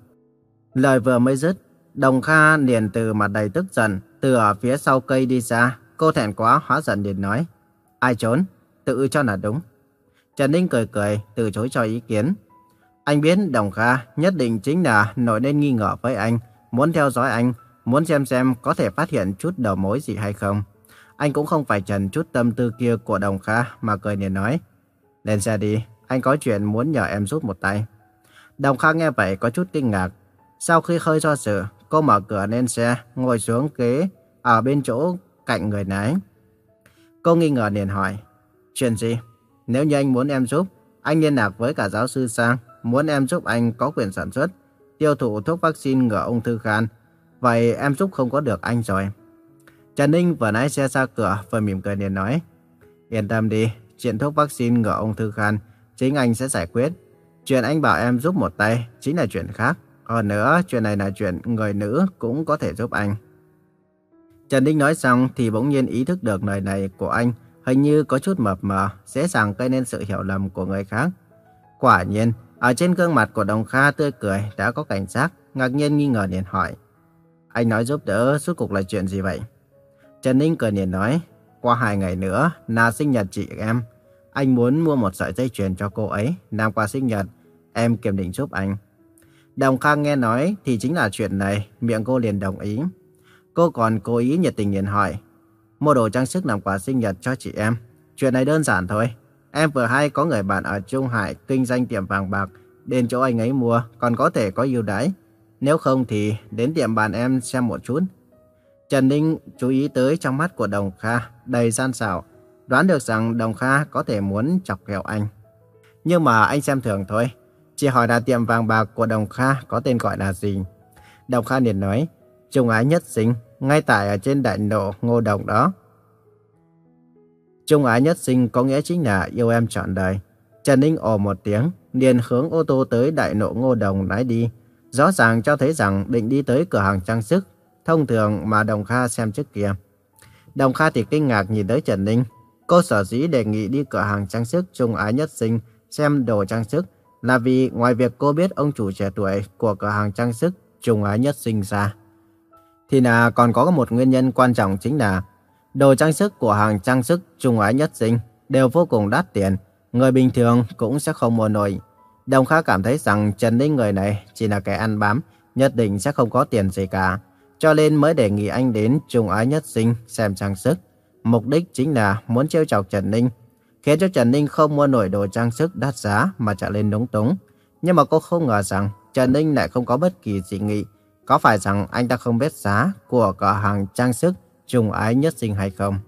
Lời vừa mới dứt, Đồng Kha liền từ mặt đầy tức giận, từ ở phía sau cây đi ra. Cô thẹn quá hóa giận liền nói. Ai trốn? Tự cho là đúng. Trần Ninh cười cười, từ chối cho ý kiến. Anh biết Đồng Kha nhất định chính là nổi lên nghi ngờ với anh, muốn theo dõi anh, muốn xem xem có thể phát hiện chút đầu mối gì hay không. Anh cũng không phải trần chút tâm tư kia của Đồng Kha mà cười liền nói. Lên xe đi, anh có chuyện muốn nhờ em giúp một tay. Đồng Kha nghe vậy có chút kinh ngạc. Sau khi hơi do dự, cô mở cửa lên xe, ngồi xuống ghế ở bên chỗ cạnh người nấy Cô nghi ngờ liền hỏi, chuyện gì? Nếu như anh muốn em giúp, anh liên lạc với cả giáo sư Sang, muốn em giúp anh có quyền sản xuất, tiêu thụ thuốc vaccine ngừa ung thư gan. Vậy em giúp không có được anh rồi. Trần Ninh vừa lái xe ra cửa vừa mỉm cười liền nói, yên tâm đi, chuyện thuốc vaccine ngừa ung thư gan chính anh sẽ giải quyết. Chuyện anh bảo em giúp một tay chính là chuyện khác. Hơn nữa, chuyện này là chuyện người nữ cũng có thể giúp anh. Trần đinh nói xong thì bỗng nhiên ý thức được lời này của anh hình như có chút mập mờ, dễ dàng gây nên sự hiểu lầm của người khác. Quả nhiên, ở trên gương mặt của Đồng Kha tươi cười đã có cảnh giác, ngạc nhiên nghi ngờ liền hỏi. Anh nói giúp đỡ, suốt cuộc là chuyện gì vậy? Trần Ninh cười liền nói, qua hai ngày nữa là sinh nhật chị em. Anh muốn mua một sợi dây chuyền cho cô ấy, làm quà sinh nhật, em kiểm định giúp anh. Đồng Khang nghe nói thì chính là chuyện này, miệng cô liền đồng ý. Cô còn cố ý nhiệt tình liền hỏi, mua đồ trang sức làm quà sinh nhật cho chị em. Chuyện này đơn giản thôi. Em vừa hay có người bạn ở Trung Hải kinh doanh tiệm vàng bạc, đến chỗ anh ấy mua còn có thể có ưu đãi. Nếu không thì đến tiệm bạn em xem một chút. Trần Ninh chú ý tới trong mắt của Đồng Kha đầy gian xảo, đoán được rằng Đồng Kha có thể muốn chọc ghẹo anh. Nhưng mà anh xem thường thôi, chỉ hỏi là tiệm vàng bạc của Đồng Kha có tên gọi là gì. Đồng Kha liền nói, Trung Ái Nhất Sinh, ngay tại ở trên đại lộ Ngô Đồng đó. Trung Ái Nhất Sinh có nghĩa chính là yêu em trọn đời. Trần Ninh ồ một tiếng, liền hướng ô tô tới đại lộ Ngô Đồng lái đi. Rõ ràng cho thấy rằng định đi tới cửa hàng trang sức, thông thường mà Đồng Kha xem trước kia. Đồng Kha thì kinh ngạc nhìn tới Trần Ninh. Cô sở dĩ đề nghị đi cửa hàng trang sức Trung Ái Nhất Sinh xem đồ trang sức là vì ngoài việc cô biết ông chủ trẻ tuổi của cửa hàng trang sức Trung Ái Nhất Sinh ra, thì là còn có một nguyên nhân quan trọng chính là đồ trang sức của hàng trang sức Trung Ái Nhất Sinh đều vô cùng đắt tiền, người bình thường cũng sẽ không mua nổi. Đồng Kha cảm thấy rằng Trần Ninh người này chỉ là kẻ ăn bám, nhất định sẽ không có tiền gì cả, cho nên mới đề nghị anh đến Trung Ái Nhất Sinh xem trang sức. Mục đích chính là muốn trêu chọc Trần Ninh khiến cho Trần Ninh không mua nổi đồ trang sức đắt giá mà trở lên đúng túng. Nhưng mà cô không ngờ rằng Trần Ninh lại không có bất kỳ dị nghị. Có phải rằng anh ta không biết giá của cửa hàng trang sức trùng ái nhất sinh hay không?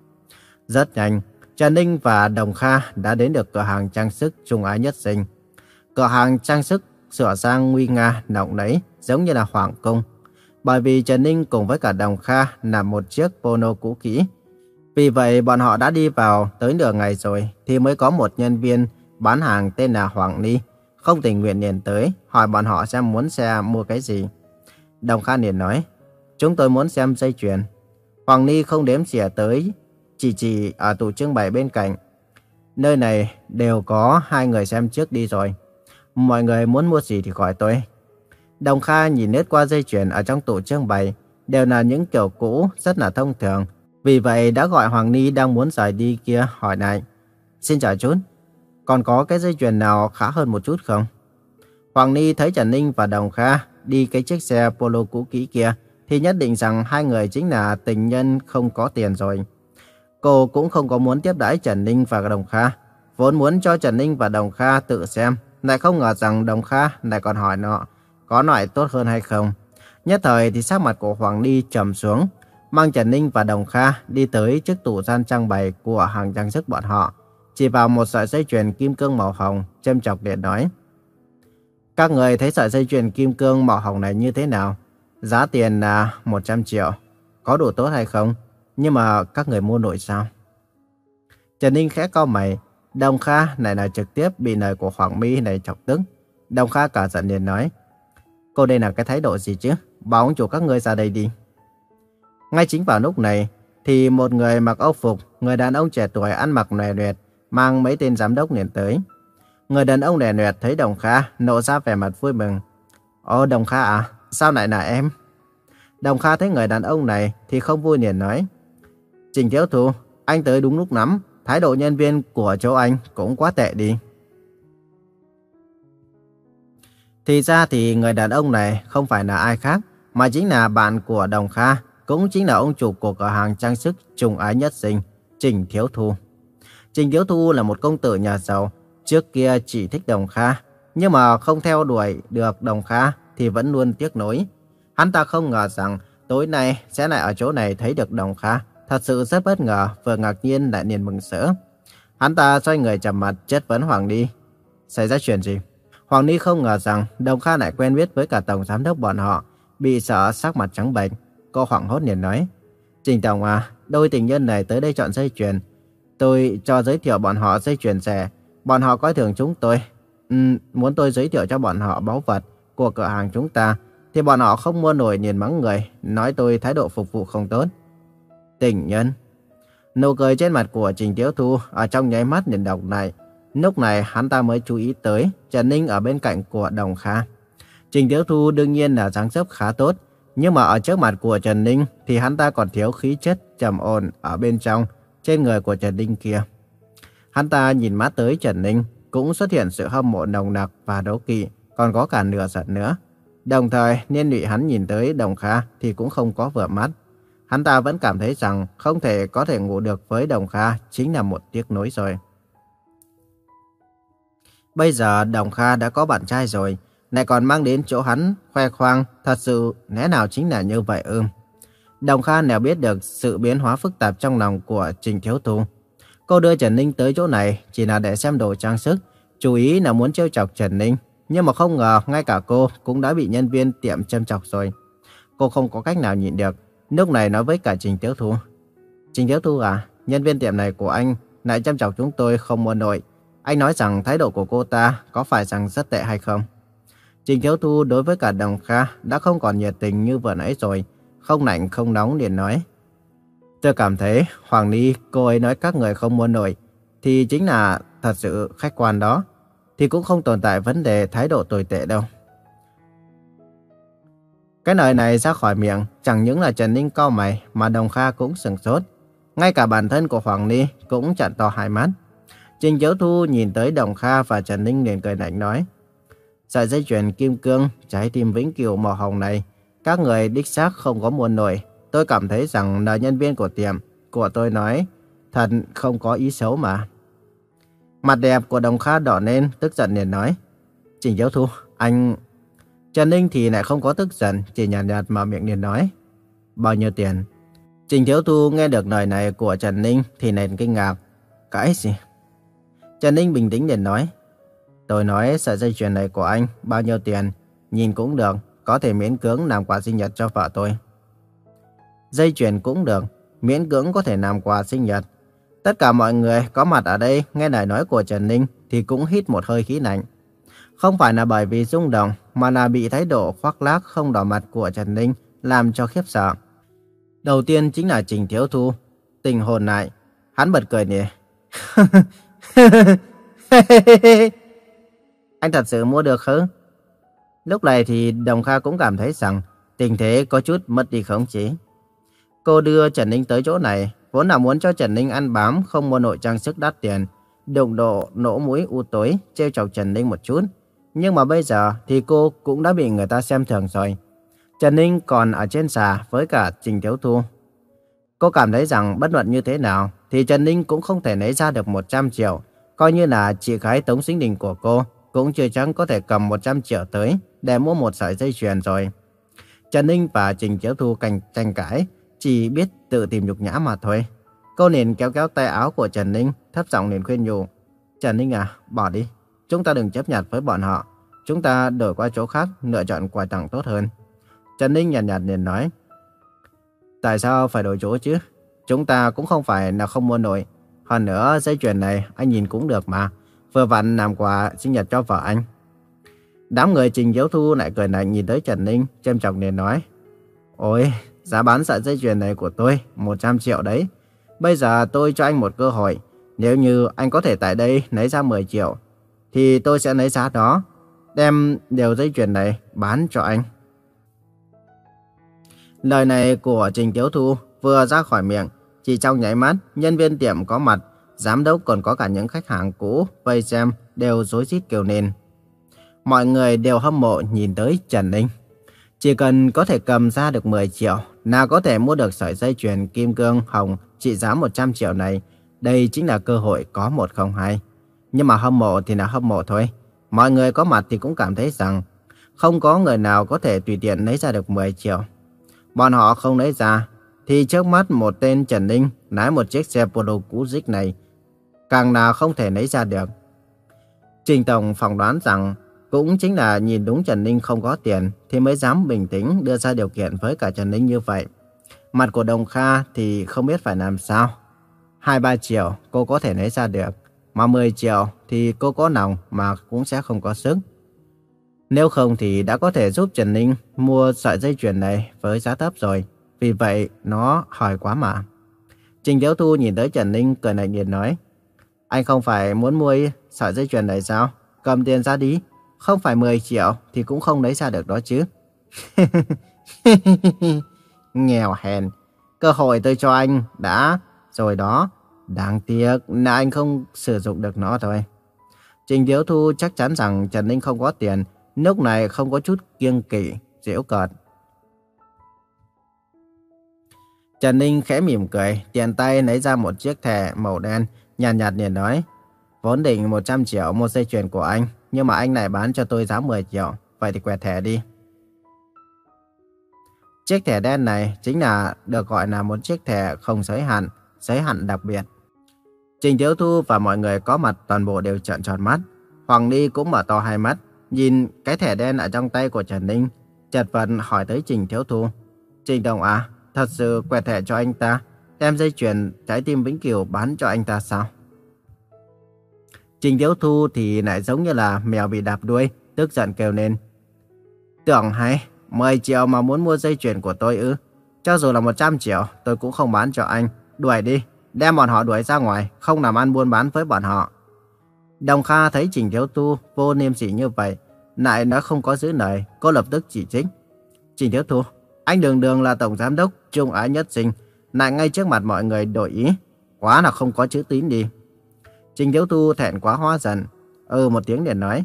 Rất nhanh, Trần Ninh và Đồng Kha đã đến được cửa hàng trang sức trùng ái nhất sinh. Cửa hàng trang sức sửa sang nguy nga, nọng nấy, giống như là hoàng cung. Bởi vì Trần Ninh cùng với cả Đồng Kha là một chiếc polo cũ kỹ, vì vậy bọn họ đã đi vào tới nửa ngày rồi thì mới có một nhân viên bán hàng tên là Hoàng Ni không tình nguyện liền tới hỏi bọn họ xem muốn xe mua cái gì. Đồng Kha liền nói, chúng tôi muốn xem dây chuyền. Hoàng Ni không đếm xỉa tới, chỉ chỉ ở tủ trưng bày bên cạnh. Nơi này đều có hai người xem trước đi rồi. Mọi người muốn mua gì thì gọi tôi. Đồng Kha nhìn lướt qua dây chuyền ở trong tủ trưng bày, đều là những kiểu cũ rất là thông thường, vì vậy đã gọi Hoàng Ni đang muốn rời đi kia hỏi này Xin chào chút, còn có cái dây chuyền nào khá hơn một chút không? Hoàng Ni thấy Trần Ninh và Đồng Kha đi cái chiếc xe Polo cũ kỹ kia thì nhất định rằng hai người chính là tình nhân không có tiền rồi. Cô cũng không có muốn tiếp đãi Trần Ninh và Đồng Kha. Vốn muốn cho Trần Ninh và Đồng Kha tự xem, lại không ngờ rằng Đồng Kha lại còn hỏi nọ có loại tốt hơn hay không. Nhất thời thì sắc mặt của Hoàng Ni trầm xuống, mang Trần Ninh và Đồng Kha đi tới trước tủ gian trang bày của hàng trang sức bọn họ. chỉ vào một sợi dây chuyền kim cương màu hồng, châm chọc điện nói. Các người thấy sợi dây chuyền kim cương màu hồng này như thế nào? Giá tiền là 100 triệu. Có đủ tốt hay không? Nhưng mà các người mua nổi sao? Trần Ninh khẽ cau mày. Đồng Kha này là trực tiếp bị lời của Hoàng My này chọc tức. Đồng Kha cả giận liền nói. Cô đây là cái thái độ gì chứ? Bảo ông chủ các người ra đây đi. Ngay chính vào lúc này, thì một người mặc âu phục, người đàn ông trẻ tuổi ăn mặc nòe nuyệt, mang mấy tên giám đốc liền tới. Người đàn ông nòe nuyệt thấy Đồng Kha, nộ ra vẻ mặt vui mừng. Ồ Đồng Kha à, sao lại là em? Đồng Kha thấy người đàn ông này thì không vui liền nói. Trình Thiếu Thu, anh tới đúng lúc lắm, thái độ nhân viên của chỗ anh cũng quá tệ đi. Thì ra thì người đàn ông này không phải là ai khác, mà chính là bạn của Đồng Kha, cũng chính là ông chủ của cửa hàng trang sức trùng ái nhất sinh, Trình Thiếu Thu. Trình Thiếu Thu là một công tử nhà giàu, trước kia chỉ thích Đồng Kha, nhưng mà không theo đuổi được Đồng Kha thì vẫn luôn tiếc nối. Hắn ta không ngờ rằng tối nay sẽ lại ở chỗ này thấy được Đồng Kha, thật sự rất bất ngờ, vừa ngạc nhiên lại niềm mừng sỡ Hắn ta xoay người chầm mặt chất vấn Hoàng Ni. Xảy ra chuyện gì? Hoàng Ni không ngờ rằng Đồng Kha lại quen biết với cả tổng giám đốc bọn họ, bị sợ sắc mặt trắng bệch. Cô hoảng hốt liền nói, Trình Tổng à, đôi tình nhân này tới đây chọn dây chuyền. Tôi cho giới thiệu bọn họ dây chuyền rẻ, bọn họ coi thường chúng tôi. Ừ, muốn tôi giới thiệu cho bọn họ báu vật của cửa hàng chúng ta, thì bọn họ không mua nổi nhìn mắng người, nói tôi thái độ phục vụ không tốt. Tình nhân. Nụ cười trên mặt của Trình Tiếu Thu ở trong nháy mắt liền đọc lại. Lúc này hắn ta mới chú ý tới Trần Ninh ở bên cạnh của Đồng Kha. Trình Tiếu Thu đương nhiên là dáng dấp khá tốt, nhưng mà ở trước mặt của Trần Ninh thì hắn ta còn thiếu khí chất trầm ổn ở bên trong, trên người của Trần Ninh kia. Hắn ta nhìn mắt tới Trần Ninh, cũng xuất hiện sự hâm mộ nồng nặc và đấu kỵ, còn có cả nửa giận nữa. Đồng thời, niên lụy hắn nhìn tới Đồng Kha thì cũng không có vừa mắt. Hắn ta vẫn cảm thấy rằng không thể có thể ngủ được với Đồng Kha chính là một tiếc nối rồi. Bây giờ Đồng Kha đã có bạn trai rồi, lại còn mang đến chỗ hắn khoe khoang, thật sự lẽ nào chính là như vậy ư? Đồng Kha nào biết được sự biến hóa phức tạp trong lòng của Trình Thiếu Thu. Cô đưa Trần Ninh tới chỗ này chỉ là để xem đồ trang sức, chú ý là muốn trêu chọc Trần Ninh. Nhưng mà không ngờ ngay cả cô cũng đã bị nhân viên tiệm châm chọc rồi. Cô không có cách nào nhịn được, lúc này nói với cả Trình Thiếu Thu. Trình Thiếu Thu à, nhân viên tiệm này của anh lại châm chọc chúng tôi không mua nổi. Anh nói rằng thái độ của cô ta có phải rằng rất tệ hay không? Trình Thiếu Thu đối với cả Đồng Kha đã không còn nhiệt tình như vừa nãy rồi. Không lạnh không nóng liền nói. Tôi cảm thấy Hoàng Ni, cô ấy nói các người không mua nổi, thì chính là thật sự khách quan đó. Thì cũng không tồn tại vấn đề thái độ tồi tệ đâu. Cái lời này ra khỏi miệng, chẳng những là Trần Ninh cau mày, mà Đồng Kha cũng sừng sốt. Ngay cả bản thân của Hoàng Ni cũng chặn to hai mắt. Trình Chiếu Thu nhìn tới Đồng Kha và Trần Ninh liền cười lạnh nói. Sợi dây chuyền kim cương, trái tim vĩnh cửu màu hồng này, các người đích xác không có mua nổi. Tôi cảm thấy rằng là nhân viên của tiệm của tôi nói, thật không có ý xấu mà. Mặt đẹp của Đồng Kha đỏ lên, tức giận liền nói. Trình giáo Thu, anh... Trần Ninh thì lại không có tức giận, chỉ nhàn nhạt, nhạt mà miệng liền nói. Bao nhiêu tiền? Trình Thiếu Thu nghe được lời này của Trần Ninh thì nền kinh ngạc. Cái gì? Trần Ninh bình tĩnh liền nói. Tôi nói sợi dây chuyền này của anh bao nhiêu tiền, nhìn cũng được, có thể miễn cưỡng làm quà sinh nhật cho vợ tôi. Dây chuyền cũng được, miễn cưỡng có thể làm quà sinh nhật. Tất cả mọi người có mặt ở đây nghe lời nói của Trần Ninh thì cũng hít một hơi khí lạnh. Không phải là bởi vì rung động mà là bị thái độ khoác lác không đỏ mặt của Trần Ninh làm cho khiếp sợ. Đầu tiên chính là Trình Thiếu Thu, tình hồn lại, hắn bật cười nè. Anh thật sự mua được hứ? Lúc này thì Đồng Kha cũng cảm thấy rằng tình thế có chút mất đi khống chế. Cô đưa Trần Ninh tới chỗ này, vốn là muốn cho Trần Ninh ăn bám không mua nội trang sức đắt tiền, đụng độ nổ mũi u tối, trêu chọc Trần Ninh một chút. Nhưng mà bây giờ thì cô cũng đã bị người ta xem thường rồi. Trần Ninh còn ở trên xà với cả Trình Thiếu Thu. Cô cảm thấy rằng bất luận như thế nào thì Trần Ninh cũng không thể lấy ra được 100 triệu. Coi như là chị gái Tống Sinh Đình của cô cũng chưa chắc có thể cầm 100 triệu tới để mua một sợi dây chuyền rồi. Trần Ninh và Trình Chiếu Thu cành tranh cãi, chỉ biết tự tìm nhục nhã mà thôi. Cô liền kéo kéo tay áo của Trần Ninh, thấp giọng liền khuyên nhủ. Trần Ninh à, bỏ đi. Chúng ta đừng chấp nhận với bọn họ. Chúng ta đổi qua chỗ khác, lựa chọn quà tặng tốt hơn. Trần Ninh nhàn nhạt, nhạt liền nói. Tại sao phải đổi chỗ chứ? Chúng ta cũng không phải là không mua nổi. Hơn nữa, dây chuyền này anh nhìn cũng được mà. Vừa vặn làm quà sinh nhật cho vợ anh. Đám người Trình Diễu Thu lại cười lạnh nhìn tới Trần Ninh, châm trọng liền nói. Ôi, giá bán sợi dây chuyền này của tôi, 100 triệu đấy. Bây giờ tôi cho anh một cơ hội. Nếu như anh có thể tại đây lấy ra 10 triệu, thì tôi sẽ lấy giá đó, đem đều dây chuyền này bán cho anh. Lời này của Trình Tiếu Thu vừa ra khỏi miệng, chỉ trong nháy mắt, nhân viên tiệm có mặt, giám đốc còn có cả những khách hàng cũ vây xem đều rối rít kêu lên. Mọi người đều hâm mộ nhìn tới Trần Ninh. Chỉ cần có thể cầm ra được 10 triệu, nào có thể mua được sợi dây chuyền kim cương hồng trị giá 100 triệu này, đây chính là cơ hội có một không hai. Nhưng mà hâm mộ thì là hâm mộ thôi. Mọi người có mặt thì cũng cảm thấy rằng không có người nào có thể tùy tiện lấy ra được 10 triệu. Bọn họ không lấy ra, thì trước mắt một tên Trần Ninh lái một chiếc xe Polo cũ dích này, càng là không thể lấy ra được. Trình Tổng phỏng đoán rằng cũng chính là nhìn đúng Trần Ninh không có tiền thì mới dám bình tĩnh đưa ra điều kiện với cả Trần Ninh như vậy. Mặt của Đồng Kha thì không biết phải làm sao. 2-3 triệu cô có thể lấy ra được, mà 10 triệu thì cô có lòng mà cũng sẽ không có sức. Nếu không thì đã có thể giúp Trần Ninh mua sợi dây chuyền này với giá thấp rồi. Vì vậy nó hỏi quá mà. Trình Tiếu Thu nhìn tới Trần Ninh cười lạnh nhiệt nói. Anh không phải muốn mua sợi dây chuyền này sao? Cầm tiền ra đi. Không phải 10 triệu thì cũng không lấy ra được đó chứ. Nghèo hèn. Cơ hội tôi cho anh đã rồi đó. Đáng tiếc là anh không sử dụng được nó thôi. Trình Tiếu Thu chắc chắn rằng Trần Ninh không có tiền. Lúc này không có chút kiêng kỵ, dễu cợt. Trần Ninh khẽ mỉm cười, tiền tay lấy ra một chiếc thẻ màu đen, nhàn nhạt liền nói. Vốn định 100 triệu một dây chuyền của anh, nhưng mà anh này bán cho tôi giá 10 triệu, vậy thì quẹt thẻ đi. Chiếc thẻ đen này chính là được gọi là một chiếc thẻ không giới hạn, giới hạn đặc biệt. Trình Thiếu Thu và mọi người có mặt toàn bộ đều trợn tròn mắt. Hoàng Ly cũng mở to hai mắt, nhìn cái thẻ đen ở trong tay của Trần Ninh, chợt vật hỏi tới Trình Thiếu Thu. Trình Đồng à, thật sự quẹt thẻ cho anh ta, đem dây chuyền trái tim Vĩnh Kiều bán cho anh ta sao? Trình Tiếu Thu thì lại giống như là mèo bị đạp đuôi, tức giận kêu lên. Tưởng hay, 10 triệu mà muốn mua dây chuyền của tôi ư? Cho dù là 100 triệu, tôi cũng không bán cho anh. Đuổi đi, đem bọn họ đuổi ra ngoài, không làm ăn buôn bán với bọn họ. Đồng Kha thấy Trình Tiếu Thu vô niêm sỉ như vậy, lại nó không có giữ lời, cô lập tức chỉ trích. Trình Tiếu Thu, anh đường đường là tổng giám đốc Trung Ái Nhất Sinh, lại ngay trước mặt mọi người đổi ý. Quá là không có chữ tín đi. Trình Thiếu Tu thẹn quá hóa dần Ừ một tiếng liền nói.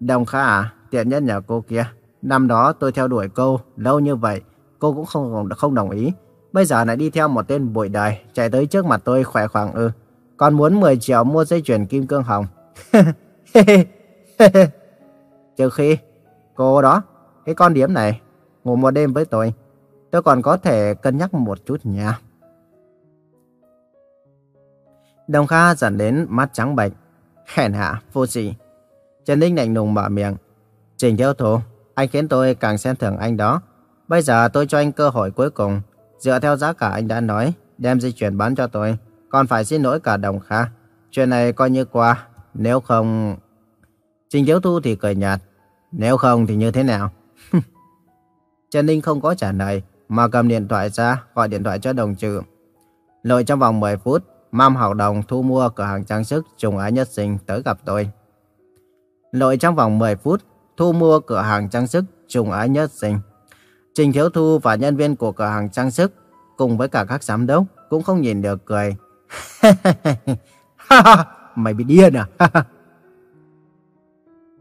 Đồng Kha à, tiện nhân nhà cô kia. Năm đó tôi theo đuổi cô lâu như vậy, cô cũng không không đồng ý. Bây giờ lại đi theo một tên bụi đời, chạy tới trước mặt tôi khỏe khoảng ư. Còn muốn 10 triệu mua dây chuyền kim cương hồng. Trừ khi, cô đó, cái con điếm này, ngủ một đêm với tôi. Tôi còn có thể cân nhắc một chút nha. Đồng Kha dần đến mắt trắng bệch, hèn hạ, vô sĩ. Trần Ninh lạnh lùng mở miệng. Trình Thiếu Thủ, anh khiến tôi càng xem thường anh đó. Bây giờ tôi cho anh cơ hội cuối cùng. Dựa theo giá cả anh đã nói, đem di chuyển bán cho tôi. Còn phải xin lỗi cả Đồng Kha. Chuyện này coi như qua. Nếu không... Trình Thiếu Thu thì cười nhạt. Nếu không thì như thế nào? Trần Ninh không có trả lời, mà cầm điện thoại ra gọi điện thoại cho đồng trừ. Lội trong vòng 10 phút, Mam học Đồng thu mua cửa hàng trang sức trùng ái nhất sinh tới gặp tôi. Lội trong vòng 10 phút, thu mua cửa hàng trang sức trùng ái nhất sinh. Trình Thiếu Thu và nhân viên của cửa hàng trang sức cùng với cả các giám đốc cũng không nhìn được cười. Mày bị điên à?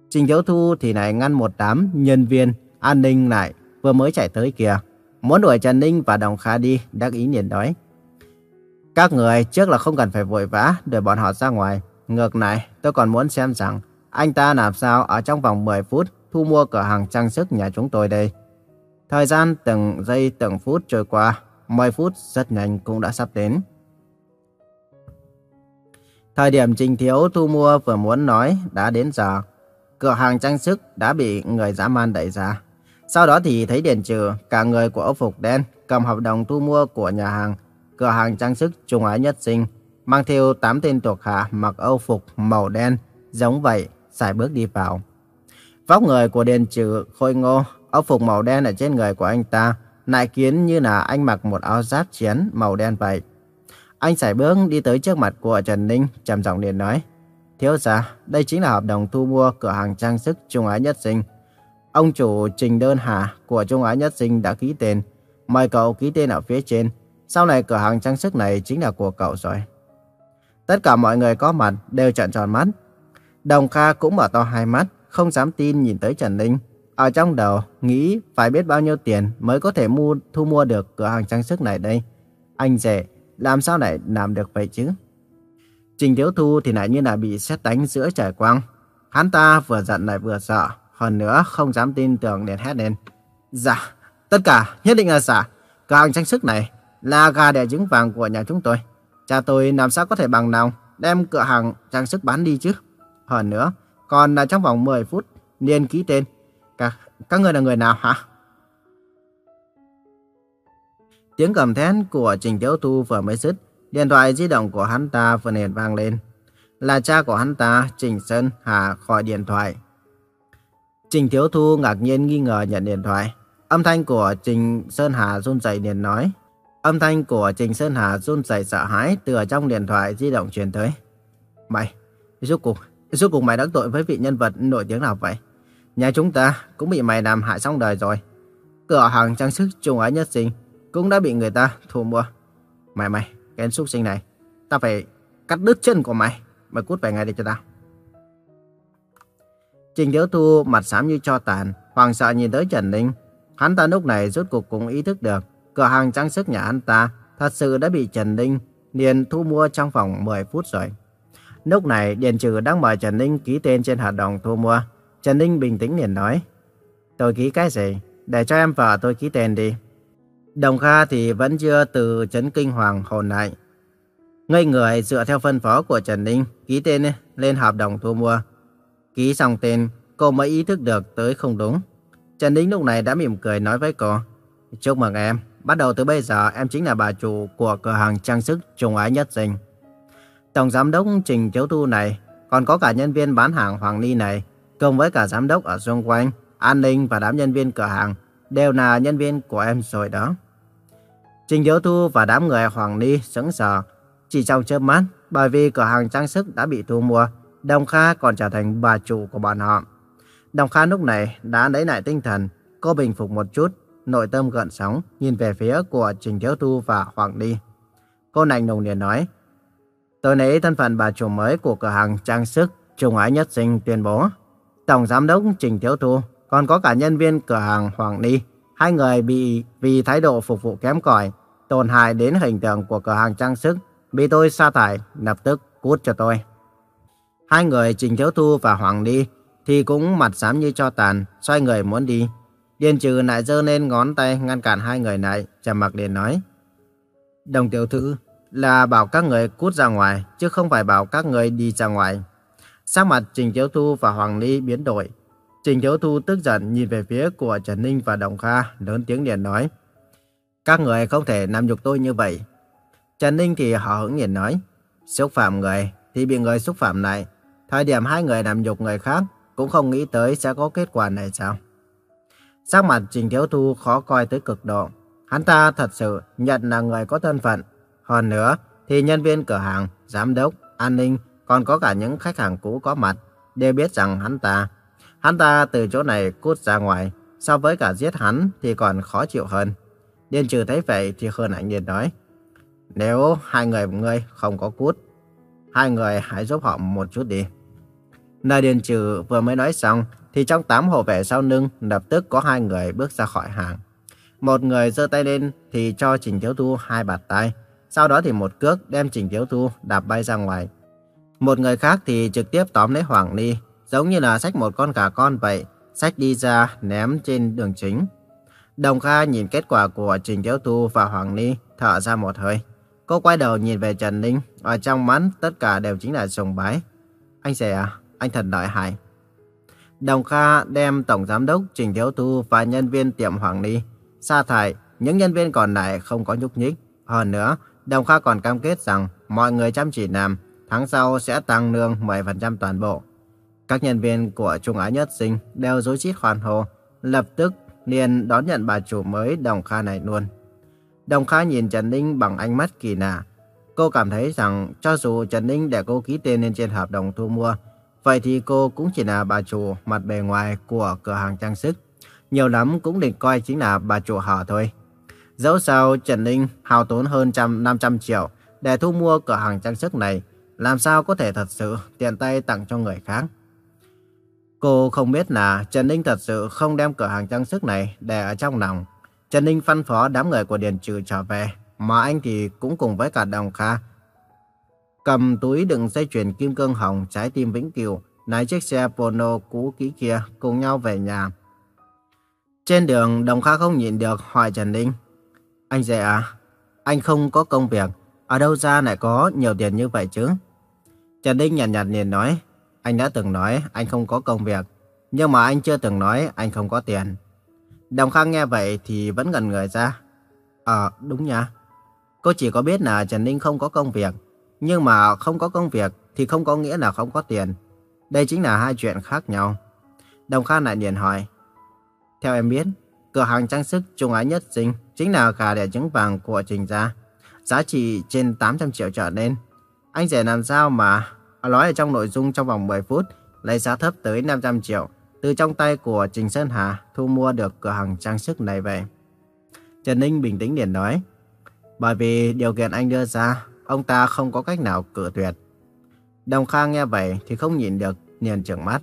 Trình Thiếu Thu thì lại ngăn một đám nhân viên an ninh lại vừa mới chạy tới kìa. Muốn đuổi Trần Ninh và Đồng Kha đi, đắc ý liền nói. Các người trước là không cần phải vội vã đuổi bọn họ ra ngoài. Ngược lại, tôi còn muốn xem rằng anh ta làm sao ở trong vòng 10 phút thu mua cửa hàng trang sức nhà chúng tôi đây. Thời gian từng giây từng phút trôi qua, 10 phút rất nhanh cũng đã sắp đến. Thời điểm Trình Thiếu thu mua vừa muốn nói đã đến giờ. Cửa hàng trang sức đã bị người dã man đẩy ra. Sau đó thì thấy Điền Trừ, cả người của ốc Phục đen, cầm hợp đồng thu mua của nhà hàng, cửa hàng trang sức Trung Á Nhất Sinh, mang theo 8 tên thuộc hạ mặc Âu Phục màu đen, giống vậy, xài bước đi vào. Vóc người của Điền Trừ khôi ngô, Âu Phục màu đen ở trên người của anh ta, lại kiến như là anh mặc một áo giáp chiến màu đen vậy. Anh xài bước đi tới trước mặt của Trần Ninh, trầm giọng liền nói. Thiếu gia, đây chính là hợp đồng thu mua cửa hàng trang sức Trung Á Nhất Sinh. Ông chủ Trình Đơn Hà của Trung Á Nhất Sinh đã ký tên. Mời cậu ký tên ở phía trên. Sau này cửa hàng trang sức này chính là của cậu rồi. Tất cả mọi người có mặt đều trợn tròn mắt. Đồng Kha cũng mở to hai mắt, không dám tin nhìn tới Trần Ninh. Ở trong đầu, nghĩ phải biết bao nhiêu tiền mới có thể mua thu mua được cửa hàng trang sức này đây. Anh rể, làm sao lại làm được vậy chứ? Trình Thiếu Thu thì lại như là bị xét đánh giữa trời quang. Hắn ta vừa giận lại vừa sợ, hơn nữa không dám tin tưởng liền hét lên. Dạ, tất cả nhất định là giả. Cửa hàng trang sức này là gà đẻ trứng vàng của nhà chúng tôi. Cha tôi làm sao có thể bằng lòng đem cửa hàng trang sức bán đi chứ? Hơn nữa, còn là trong vòng 10 phút liền ký tên. Các, các người là người nào hả? Tiếng cầm thét của Trình Tiếu Thu vừa mới dứt, điện thoại di động của hắn ta vừa liền vang lên. Là cha của hắn ta, Trình Sơn Hà khỏi điện thoại. Trình Thiếu Thu ngạc nhiên nghi ngờ nhận điện thoại. Âm thanh của Trình Sơn Hà run rẩy liền nói. Âm thanh của Trình Sơn Hà run rẩy sợ hãi từ ở trong điện thoại di động truyền tới. Mày, rốt cuộc, rốt cuộc mày đắc tội với vị nhân vật nổi tiếng nào vậy? Nhà chúng ta cũng bị mày làm hại xong đời rồi. Cửa hàng trang sức trùng ái nhất sinh cũng đã bị người ta thu mua. Mày mày, cái súc sinh này, ta phải cắt đứt chân của mày. Mày cút về ngay đi cho tao. Trình Tiểu Thu mặt xám như cho tàn, hoàng sợ nhìn tới Trần Ninh. Hắn ta lúc này rốt cuộc cũng ý thức được, cửa hàng trang sức nhà hắn ta thật sự đã bị Trần Ninh liền thu mua trong vòng 10 phút rồi. Lúc này Điền Trừ đang mời Trần Ninh ký tên trên hợp đồng thu mua. Trần Ninh bình tĩnh liền nói, tôi ký cái gì? Để cho em vợ tôi ký tên đi. Đồng Kha thì vẫn chưa từ chấn kinh hoàng hồn lại. Ngây người dựa theo phân phó của Trần Ninh, ký tên lên hợp đồng thu mua. Ký xong tên, cô mới ý thức được tới không đúng. Trần Đính lúc này đã mỉm cười nói với cô. Chúc mừng em, bắt đầu từ bây giờ em chính là bà chủ của cửa hàng trang sức trung ái nhất Dình. Tổng giám đốc Trình Chiếu Thu này, còn có cả nhân viên bán hàng Hoàng Ni này, cùng với cả giám đốc ở xung quanh, an ninh và đám nhân viên cửa hàng, đều là nhân viên của em rồi đó. Trình Diệu Thu và đám người Hoàng Ni sững sờ, chỉ trong chớp mắt, bởi vì cửa hàng trang sức đã bị thu mua, Đồng Kha còn trở thành bà chủ của bọn họ. Đồng Kha lúc này đã lấy lại tinh thần, cô bình phục một chút, nội tâm gợn sóng, nhìn về phía của Trình Thiếu Thu và Hoàng Ni. Cô nành nùng liền nói, tôi lấy thân phận bà chủ mới của cửa hàng trang sức Trung Ái Nhất Sinh tuyên bố, Tổng Giám đốc Trình Thiếu Thu, còn có cả nhân viên cửa hàng Hoàng Ni, hai người bị vì thái độ phục vụ kém cỏi tổn hại đến hình tượng của cửa hàng trang sức, bị tôi sa thải, lập tức cút cho tôi. Hai người Trình Thiếu Thu và Hoàng đi thì cũng mặt xám như cho tàn, xoay người muốn đi. Điền trừ lại giơ lên ngón tay ngăn cản hai người lại, trầm mặc liền nói. Đồng tiểu thư là bảo các người cút ra ngoài, chứ không phải bảo các người đi ra ngoài. Sắc mặt Trình Thiếu Thu và Hoàng Ly biến đổi. Trình Thiếu Thu tức giận nhìn về phía của Trần Ninh và Đồng Kha, lớn tiếng liền nói. Các người không thể nằm nhục tôi như vậy. Trần Ninh thì họ hững nhìn nói. Xúc phạm người thì bị người xúc phạm lại. Thời điểm hai người làm nhục người khác cũng không nghĩ tới sẽ có kết quả này sao. Sắc mặt Trình Thiếu Thu khó coi tới cực độ. Hắn ta thật sự nhận là người có thân phận. Hơn nữa thì nhân viên cửa hàng, giám đốc, an ninh còn có cả những khách hàng cũ có mặt đều biết rằng hắn ta. Hắn ta từ chỗ này cút ra ngoài so với cả giết hắn thì còn khó chịu hơn. Điên trừ thấy vậy thì hơn ảnh nhiên nói. Nếu hai người người không có cút, hai người hãy giúp họ một chút đi. Nơi Điền trừ vừa mới nói xong, thì trong tám hộ vệ sau lưng lập tức có hai người bước ra khỏi hàng. Một người giơ tay lên thì cho Trình Thiếu Thu hai bạt tay. Sau đó thì một cước đem Trình Thiếu Thu đạp bay ra ngoài. Một người khác thì trực tiếp tóm lấy Hoàng Ly, giống như là xách một con gà con vậy, xách đi ra ném trên đường chính. Đồng Kha nhìn kết quả của Trình Thiếu Thu và Hoàng Ni thở ra một hơi. Cô Cô quay đầu nhìn về Trần Ninh, ở trong mắt tất cả đều chính là sùng bái. Anh rể à, anh thật đòi hại. Đồng Kha đem Tổng Giám đốc Trình Thiếu Thu và nhân viên tiệm Hoàng Ni sa thải, những nhân viên còn lại không có nhúc nhích. Hơn nữa, Đồng Kha còn cam kết rằng mọi người chăm chỉ làm, tháng sau sẽ tăng lương 10% toàn bộ. Các nhân viên của Trung Á Nhất Sinh đều dối chít hoàn hồ, lập tức liền đón nhận bà chủ mới Đồng Kha này luôn. Đồng Kha nhìn Trần Ninh bằng ánh mắt kỳ lạ. Cô cảm thấy rằng cho dù Trần Ninh để cô ký tên lên trên hợp đồng thu mua, vậy thì cô cũng chỉ là bà chủ mặt bề ngoài của cửa hàng trang sức. Nhiều lắm cũng định coi chính là bà chủ họ thôi. Dẫu sao Trần Ninh hao tốn hơn trăm 500 triệu để thu mua cửa hàng trang sức này, làm sao có thể thật sự tiền tay tặng cho người khác. Cô không biết là Trần Ninh thật sự không đem cửa hàng trang sức này để ở trong lòng. Trần Ninh phân phó đám người của Điền Trừ trở về, mà anh thì cũng cùng với cả Đồng Kha. Cầm túi đựng dây chuyền kim cương hồng trái tim vĩnh cửu, lái chiếc xe Polo cũ kỹ kia cùng nhau về nhà. Trên đường, Đồng Kha không nhịn được hỏi Trần Ninh. Anh dễ à, anh không có công việc, ở đâu ra lại có nhiều tiền như vậy chứ? Trần Ninh nhàn nhạt liền nói, anh đã từng nói anh không có công việc, nhưng mà anh chưa từng nói anh không có tiền. Đồng Khang nghe vậy thì vẫn gần người ra. Ờ, đúng nha. Cô chỉ có biết là Trần Ninh không có công việc, nhưng mà không có công việc thì không có nghĩa là không có tiền. Đây chính là hai chuyện khác nhau. Đồng khan lại liền hỏi. Theo em biết, cửa hàng trang sức Trung Ái Nhất Sinh chính là gà đẻ trứng vàng của Trình Gia. Giá trị trên 800 triệu trở lên. Anh sẽ làm sao mà nói ở trong nội dung trong vòng 10 phút lấy giá thấp tới 500 triệu từ trong tay của Trình Sơn Hà thu mua được cửa hàng trang sức này về. Trần Ninh bình tĩnh liền nói, bởi vì điều kiện anh đưa ra, ông ta không có cách nào cự tuyệt. Đồng Khang nghe vậy thì không nhìn được, liền trợn mắt.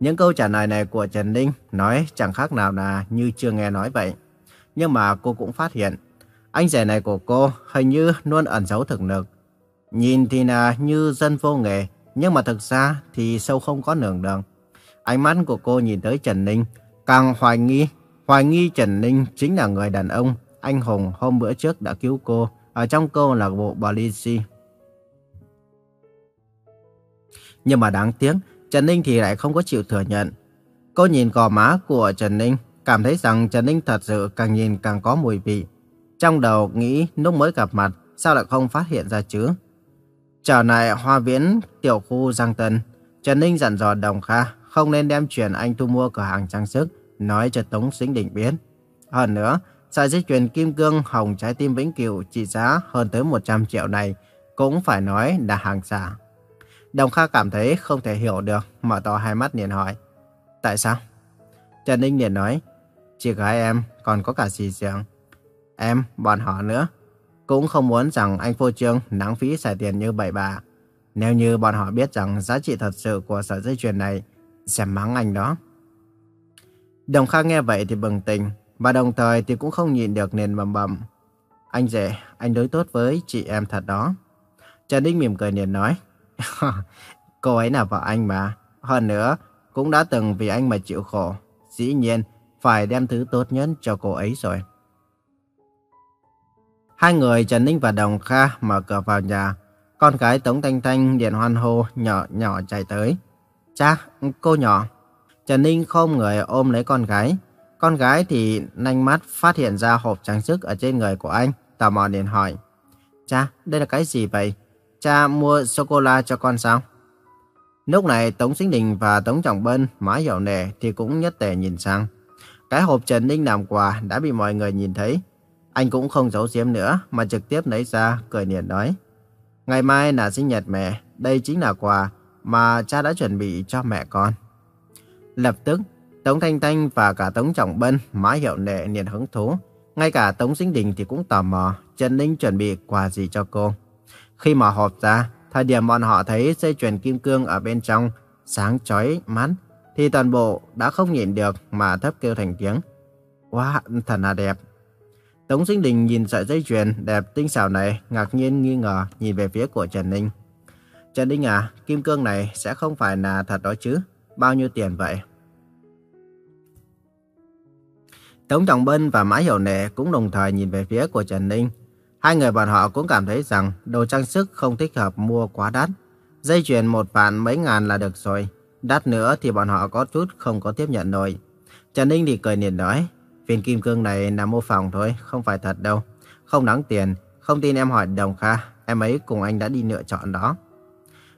Những câu trả lời này của Trần Ninh nói chẳng khác nào là như chưa nghe nói vậy. Nhưng mà cô cũng phát hiện, anh rể này của cô hình như luôn ẩn giấu thực lực. Nhìn thì là như dân vô nghề, nhưng mà thực ra thì sâu không có nường đường. Ánh mắt của cô nhìn tới Trần Ninh, càng hoài nghi, hoài nghi Trần Ninh chính là người đàn ông anh hùng hôm bữa trước đã cứu cô ở trong câu lạc bộ Balici. Nhưng mà đáng tiếc, Trần Ninh thì lại không có chịu thừa nhận. Cô nhìn gò má của Trần Ninh, cảm thấy rằng Trần Ninh thật sự càng nhìn càng có mùi vị. Trong đầu nghĩ lúc mới gặp mặt, sao lại không phát hiện ra chứ? Trở lại hoa viễn tiểu khu Giang Tân, Trần Ninh dặn dò Đồng Kha không nên đem chuyện anh thu mua cửa hàng trang sức nói cho Tống Sinh Đình biết. Hơn nữa, sợi dây chuyền kim cương hồng trái tim vĩnh cửu trị giá hơn tới 100 triệu này cũng phải nói là hàng giả. Đồng Kha cảm thấy không thể hiểu được, mở to hai mắt liền hỏi. Tại sao? Trần Ninh liền nói, chị gái em còn có cả dì dưỡng. Em, bọn họ nữa. Cũng không muốn rằng anh phô trương nắng phí xài tiền như bảy bà. Nếu như bọn họ biết rằng giá trị thật sự của sợi dây chuyền này sẽ mắng anh đó. Đồng Kha nghe vậy thì bừng tỉnh, và đồng thời thì cũng không nhịn được nền bầm bầm. Anh rể, anh đối tốt với chị em thật đó. Trần Ninh mỉm cười liền nói. Cô ấy là vợ anh mà. Hơn nữa, cũng đã từng vì anh mà chịu khổ. Dĩ nhiên, phải đem thứ tốt nhất cho cô ấy rồi. Hai người Trần Ninh và Đồng Kha mở cửa vào nhà. Con gái Tống Thanh Thanh điện hoan hô nhỏ nhỏ chạy tới. Cha, cô nhỏ. Trần Ninh không người ôm lấy con gái. Con gái thì nhanh mắt phát hiện ra hộp trang sức ở trên người của anh. Tò mò liền hỏi. Cha, đây là cái gì vậy? Cha mua sô-cô-la cho con sao? Lúc này Tống Sinh Đình và Tống Trọng Bân mãi dạo nề thì cũng nhất tề nhìn sang. Cái hộp Trần Ninh làm quà đã bị mọi người nhìn thấy. Anh cũng không giấu giếm nữa mà trực tiếp lấy ra cười niềm nói. Ngày mai là sinh nhật mẹ, đây chính là quà mà cha đã chuẩn bị cho mẹ con. Lập tức, Tống Thanh Thanh và cả Tống Trọng Bân má hiệu nệ niềm hứng thú. Ngay cả Tống Sinh Đình thì cũng tò mò Trần Ninh chuẩn bị quà gì cho cô. Khi mở hộp ra, thời điểm bọn họ thấy dây chuyền kim cương ở bên trong sáng chói mắt, thì toàn bộ đã không nhìn được mà thấp kêu thành tiếng. Wow, thật là đẹp. Tống Sinh Đình nhìn sợi dây chuyền đẹp tinh xảo này, ngạc nhiên nghi ngờ nhìn về phía của Trần Ninh. Trần Ninh à, kim cương này sẽ không phải là thật đó chứ? Bao nhiêu tiền vậy? Tống Trọng Bân và Mã Hiểu Nệ cũng đồng thời nhìn về phía của Trần Ninh. Hai người bọn họ cũng cảm thấy rằng đồ trang sức không thích hợp mua quá đắt. Dây chuyền một vạn mấy ngàn là được rồi. Đắt nữa thì bọn họ có chút không có tiếp nhận nổi. Trần Ninh thì cười niềm nói, viên kim cương này là mô phỏng thôi, không phải thật đâu. Không đáng tiền, không tin em hỏi Đồng Kha, em ấy cùng anh đã đi lựa chọn đó.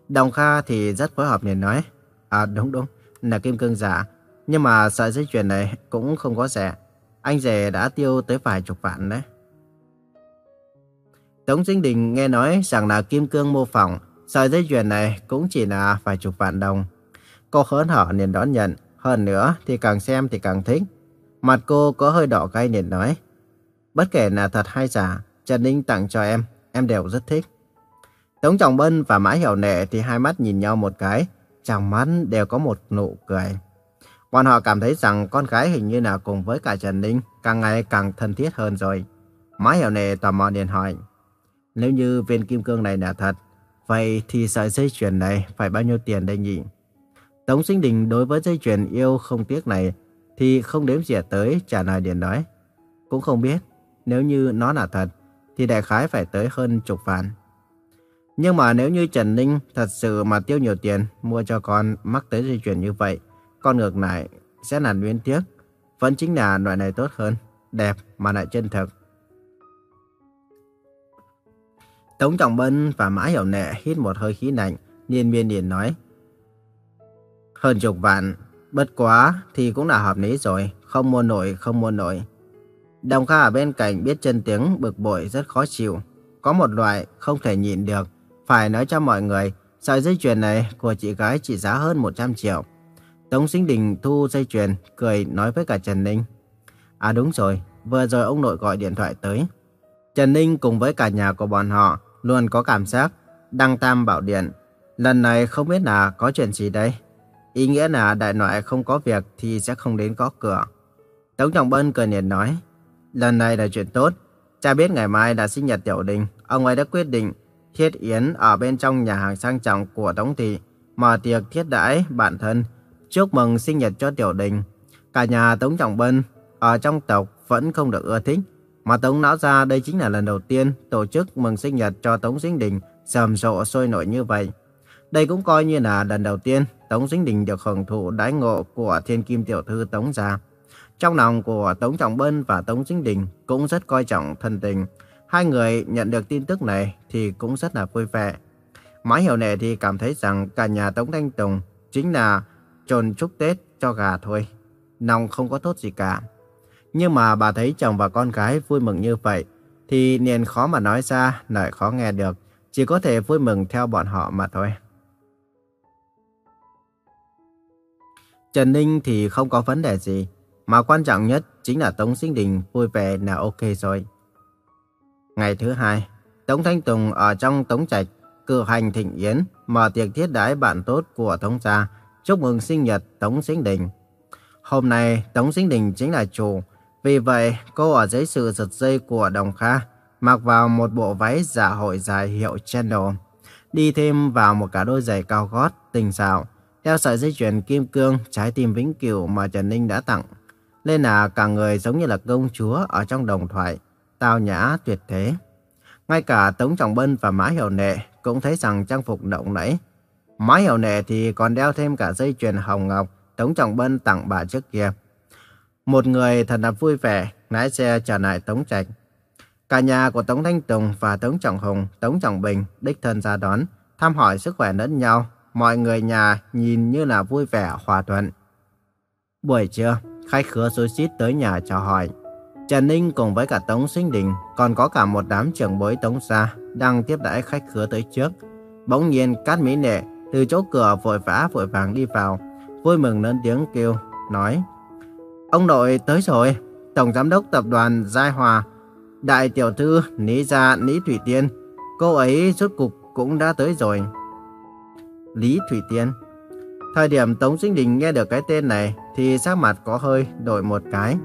Đồng Kha thì rất phối hợp liền nói, à đúng đúng, là kim cương giả, nhưng mà sợi dây chuyền này cũng không có rẻ. Anh rể đã tiêu tới vài chục vạn đấy. Tống Dinh Đình nghe nói rằng là kim cương mô phỏng, sợi dây chuyền này cũng chỉ là vài chục vạn đồng. Cô hớn hở liền đón nhận, hơn nữa thì càng xem thì càng thích. Mặt cô có hơi đỏ gay liền nói, bất kể là thật hay giả, Trần Ninh tặng cho em, em đều rất thích. Tống Trọng Bân và Mã Hiểu Nệ thì hai mắt nhìn nhau một cái, trong mắt đều có một nụ cười. Bọn họ cảm thấy rằng con gái hình như là cùng với cả Trần Ninh càng ngày càng thân thiết hơn rồi. má Hiểu Nệ tò mò liền hỏi, nếu như viên kim cương này là thật, vậy thì sợi dây chuyền này phải bao nhiêu tiền đây nhỉ? Tống Sinh Đình đối với dây chuyền yêu không tiếc này thì không đếm xỉa tới trả lời điện nói. Cũng không biết, nếu như nó là thật thì đại khái phải tới hơn chục vạn. Nhưng mà nếu như Trần Ninh thật sự mà tiêu nhiều tiền mua cho con mắc tới dây chuyền như vậy, con ngược lại sẽ là luyến tiếc. Vẫn chính là loại này tốt hơn, đẹp mà lại chân thực. Tống Trọng Bân và Mã Hiểu Nệ hít một hơi khí lạnh, liên miên liền nói. Hơn chục vạn, bất quá thì cũng là hợp lý rồi, không mua nổi, không mua nổi. Đồng Kha ở bên cạnh biết chân tiếng bực bội rất khó chịu. Có một loại không thể nhịn được, phải nói cho mọi người, sợi dây chuyền này của chị gái chỉ giá hơn 100 triệu. Tống Sinh Đình thu dây chuyền, cười nói với cả Trần Ninh. À đúng rồi, vừa rồi ông nội gọi điện thoại tới. Trần Ninh cùng với cả nhà của bọn họ luôn có cảm giác đăng tam bảo điện. Lần này không biết là có chuyện gì đây. Ý nghĩa là đại nội không có việc thì sẽ không đến có cửa. Tống Trọng Bân cười nhiệt nói, lần này là chuyện tốt. Cha biết ngày mai là sinh nhật Tiểu Đình, ông ấy đã quyết định thiết yến ở bên trong nhà hàng sang trọng của Tống Thị, mở tiệc thiết đãi bản thân, chúc mừng sinh nhật cho Tiểu Đình. Cả nhà Tống Trọng Bân ở trong tộc vẫn không được ưa thích, mà Tống nói ra đây chính là lần đầu tiên tổ chức mừng sinh nhật cho Tống Sinh Đình sầm rộ sôi nổi như vậy. Đây cũng coi như là lần đầu tiên Tống Sinh Đình được hưởng thụ đãi ngộ của thiên kim tiểu thư Tống gia. Trong lòng của Tống Trọng Bân và Tống Sinh Đình cũng rất coi trọng thân tình. Hai người nhận được tin tức này thì cũng rất là vui vẻ. Mãi Hiểu Nệ thì cảm thấy rằng cả nhà Tống Thanh Tùng chính là trồn chúc Tết cho gà thôi. Nòng không có tốt gì cả. Nhưng mà bà thấy chồng và con gái vui mừng như vậy thì liền khó mà nói ra, lại khó nghe được. Chỉ có thể vui mừng theo bọn họ mà thôi. Trần Ninh thì không có vấn đề gì. Mà quan trọng nhất chính là Tống Sinh Đình vui vẻ là ok rồi. Ngày thứ hai, Tống Thanh Tùng ở trong Tống Trạch cử hành thịnh yến mở tiệc thiết đái bạn tốt của Tống gia chúc mừng sinh nhật Tống Sinh Đình. Hôm nay Tống Sinh Đình chính là chủ, vì vậy cô ở dưới sự giật dây của Đồng Kha mặc vào một bộ váy dạ hội dài hiệu Chanel, đi thêm vào một cả đôi giày cao gót tinh xảo, đeo sợi dây chuyền kim cương trái tim vĩnh cửu mà Trần Ninh đã tặng. Nên là cả người giống như là công chúa ở trong đồng thoại, tao nhã tuyệt thế. Ngay cả Tống Trọng Bân và Mã Hiểu Nệ cũng thấy rằng trang phục động nãy mái Hiểu Nệ thì còn đeo thêm cả dây chuyền hồng ngọc Tống Trọng Bân tặng bà trước kia. Một người thật là vui vẻ, lái xe trở lại Tống Trạch. Cả nhà của Tống Thanh Tùng và Tống Trọng Hùng, Tống Trọng Bình đích thân ra đón, thăm hỏi sức khỏe lẫn nhau. Mọi người nhà nhìn như là vui vẻ, hòa thuận. Buổi trưa, khách khứa xối xít tới nhà chào hỏi. Trần Ninh cùng với cả Tống Sinh Đình còn có cả một đám trưởng bối Tống Gia đang tiếp đãi khách khứa tới trước. Bỗng nhiên Cát Mỹ Nệ từ chỗ cửa vội vã vội vàng đi vào, vui mừng lớn tiếng kêu, nói Ông nội tới rồi, Tổng Giám đốc Tập đoàn Giai Hòa, Đại Tiểu Thư Lý Gia Lý Thủy Tiên, cô ấy rốt cục cũng đã tới rồi. Lý Thủy Tiên Thời điểm Tống Sinh Đình nghe được cái tên này thì sắc mặt có hơi đổi một cái.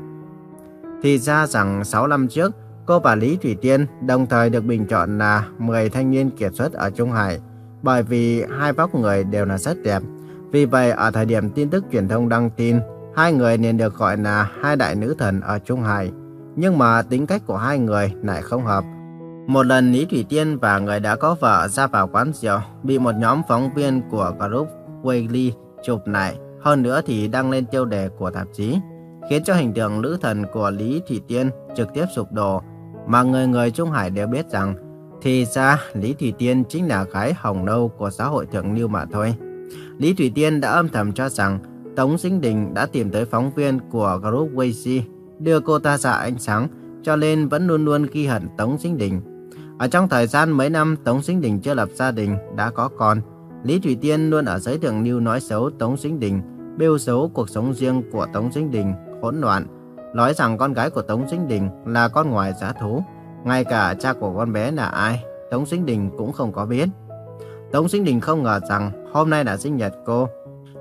Thì ra rằng 6 năm trước, cô và Lý Thủy Tiên đồng thời được bình chọn là 10 thanh niên kiệt xuất ở Trung Hải bởi vì hai vóc người đều là rất đẹp. Vì vậy, ở thời điểm tin tức truyền thông đăng tin, hai người nên được gọi là hai đại nữ thần ở Trung Hải. Nhưng mà tính cách của hai người lại không hợp. Một lần Lý Thủy Tiên và người đã có vợ ra vào quán rượu, bị một nhóm phóng viên của group Weekly chụp lại, hơn nữa thì đăng lên tiêu đề của tạp chí, khiến cho hình tượng nữ thần của Lý Thủy Tiên trực tiếp sụp đổ, mà người người Trung Hải đều biết rằng, thì ra Lý Thủy Tiên chính là gái hồng nâu của xã hội thượng lưu mà thôi. Lý Thủy Tiên đã âm thầm cho rằng Tống Sinh Đình đã tìm tới phóng viên của group Weishi, đưa cô ta ra ánh sáng, cho nên vẫn luôn luôn ghi hận Tống Sinh Đình. Ở trong thời gian mấy năm Tống Sinh Đình chưa lập gia đình, đã có con, Lý Thủy Tiên luôn ở giới thượng lưu nói xấu Tống Sinh Đình, bêu xấu cuộc sống riêng của Tống Sinh Đình, hỗn loạn, nói rằng con gái của Tống Sinh Đình là con ngoài giá thú. Ngay cả cha của con bé là ai, Tống Sinh Đình cũng không có biết. Tống Sinh Đình không ngờ rằng hôm nay là sinh nhật cô.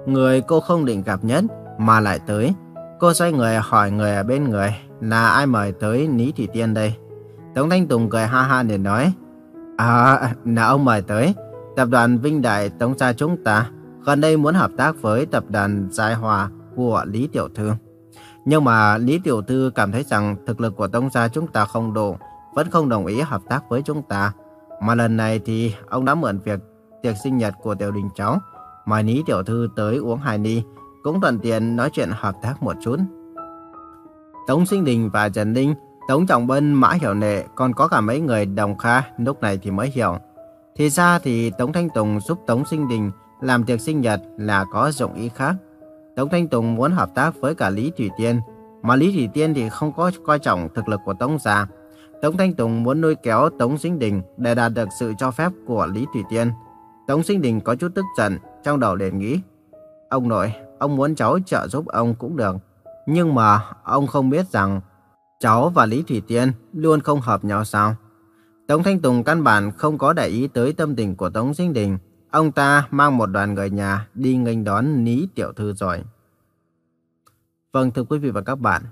Người cô không định gặp nhất mà lại tới. Cô xoay người hỏi người ở bên người là ai mời tới ní thị Tiên đây. Tống Thanh Tùng cười ha ha để nói À, là ông mời tới. Tập đoàn Vinh Đại Tống gia chúng ta gần đây muốn hợp tác với tập đoàn Giai Hòa của Lý Tiểu Thư. Nhưng mà Lý Tiểu Thư cảm thấy rằng thực lực của Tống gia chúng ta không đủ, vẫn không đồng ý hợp tác với chúng ta. Mà lần này thì ông đã mượn việc tiệc sinh nhật của Tiểu Đình cháu, mời ní Tiểu Thư tới uống hai ni cũng thuận tiện nói chuyện hợp tác một chút. Tống Sinh Đình và Trần Ninh, Tống Trọng Bân, Mã Hiểu Nệ, còn có cả mấy người đồng kha lúc này thì mới hiểu. Thì ra thì Tống Thanh Tùng giúp Tống Sinh Đình làm tiệc sinh nhật là có dụng ý khác. Tống Thanh Tùng muốn hợp tác với cả Lý Thủy Tiên, mà Lý Thủy Tiên thì không có coi trọng thực lực của Tống gia. Tống Thanh Tùng muốn nuôi kéo Tống Sinh Đình để đạt được sự cho phép của Lý Thủy Tiên. Tống Sinh Đình có chút tức giận, trong đầu liền nghĩ. Ông nội, ông muốn cháu trợ giúp ông cũng được. Nhưng mà ông không biết rằng cháu và Lý Thủy Tiên luôn không hợp nhau sao? Tống Thanh Tùng căn bản không có để ý tới tâm tình của Tống Sinh Đình. Ông ta mang một đoàn người nhà đi nghênh đón Lý Tiểu Thư rồi. Vâng thưa quý vị và các bạn,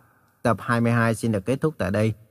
tập 22 xin được kết thúc tại đây.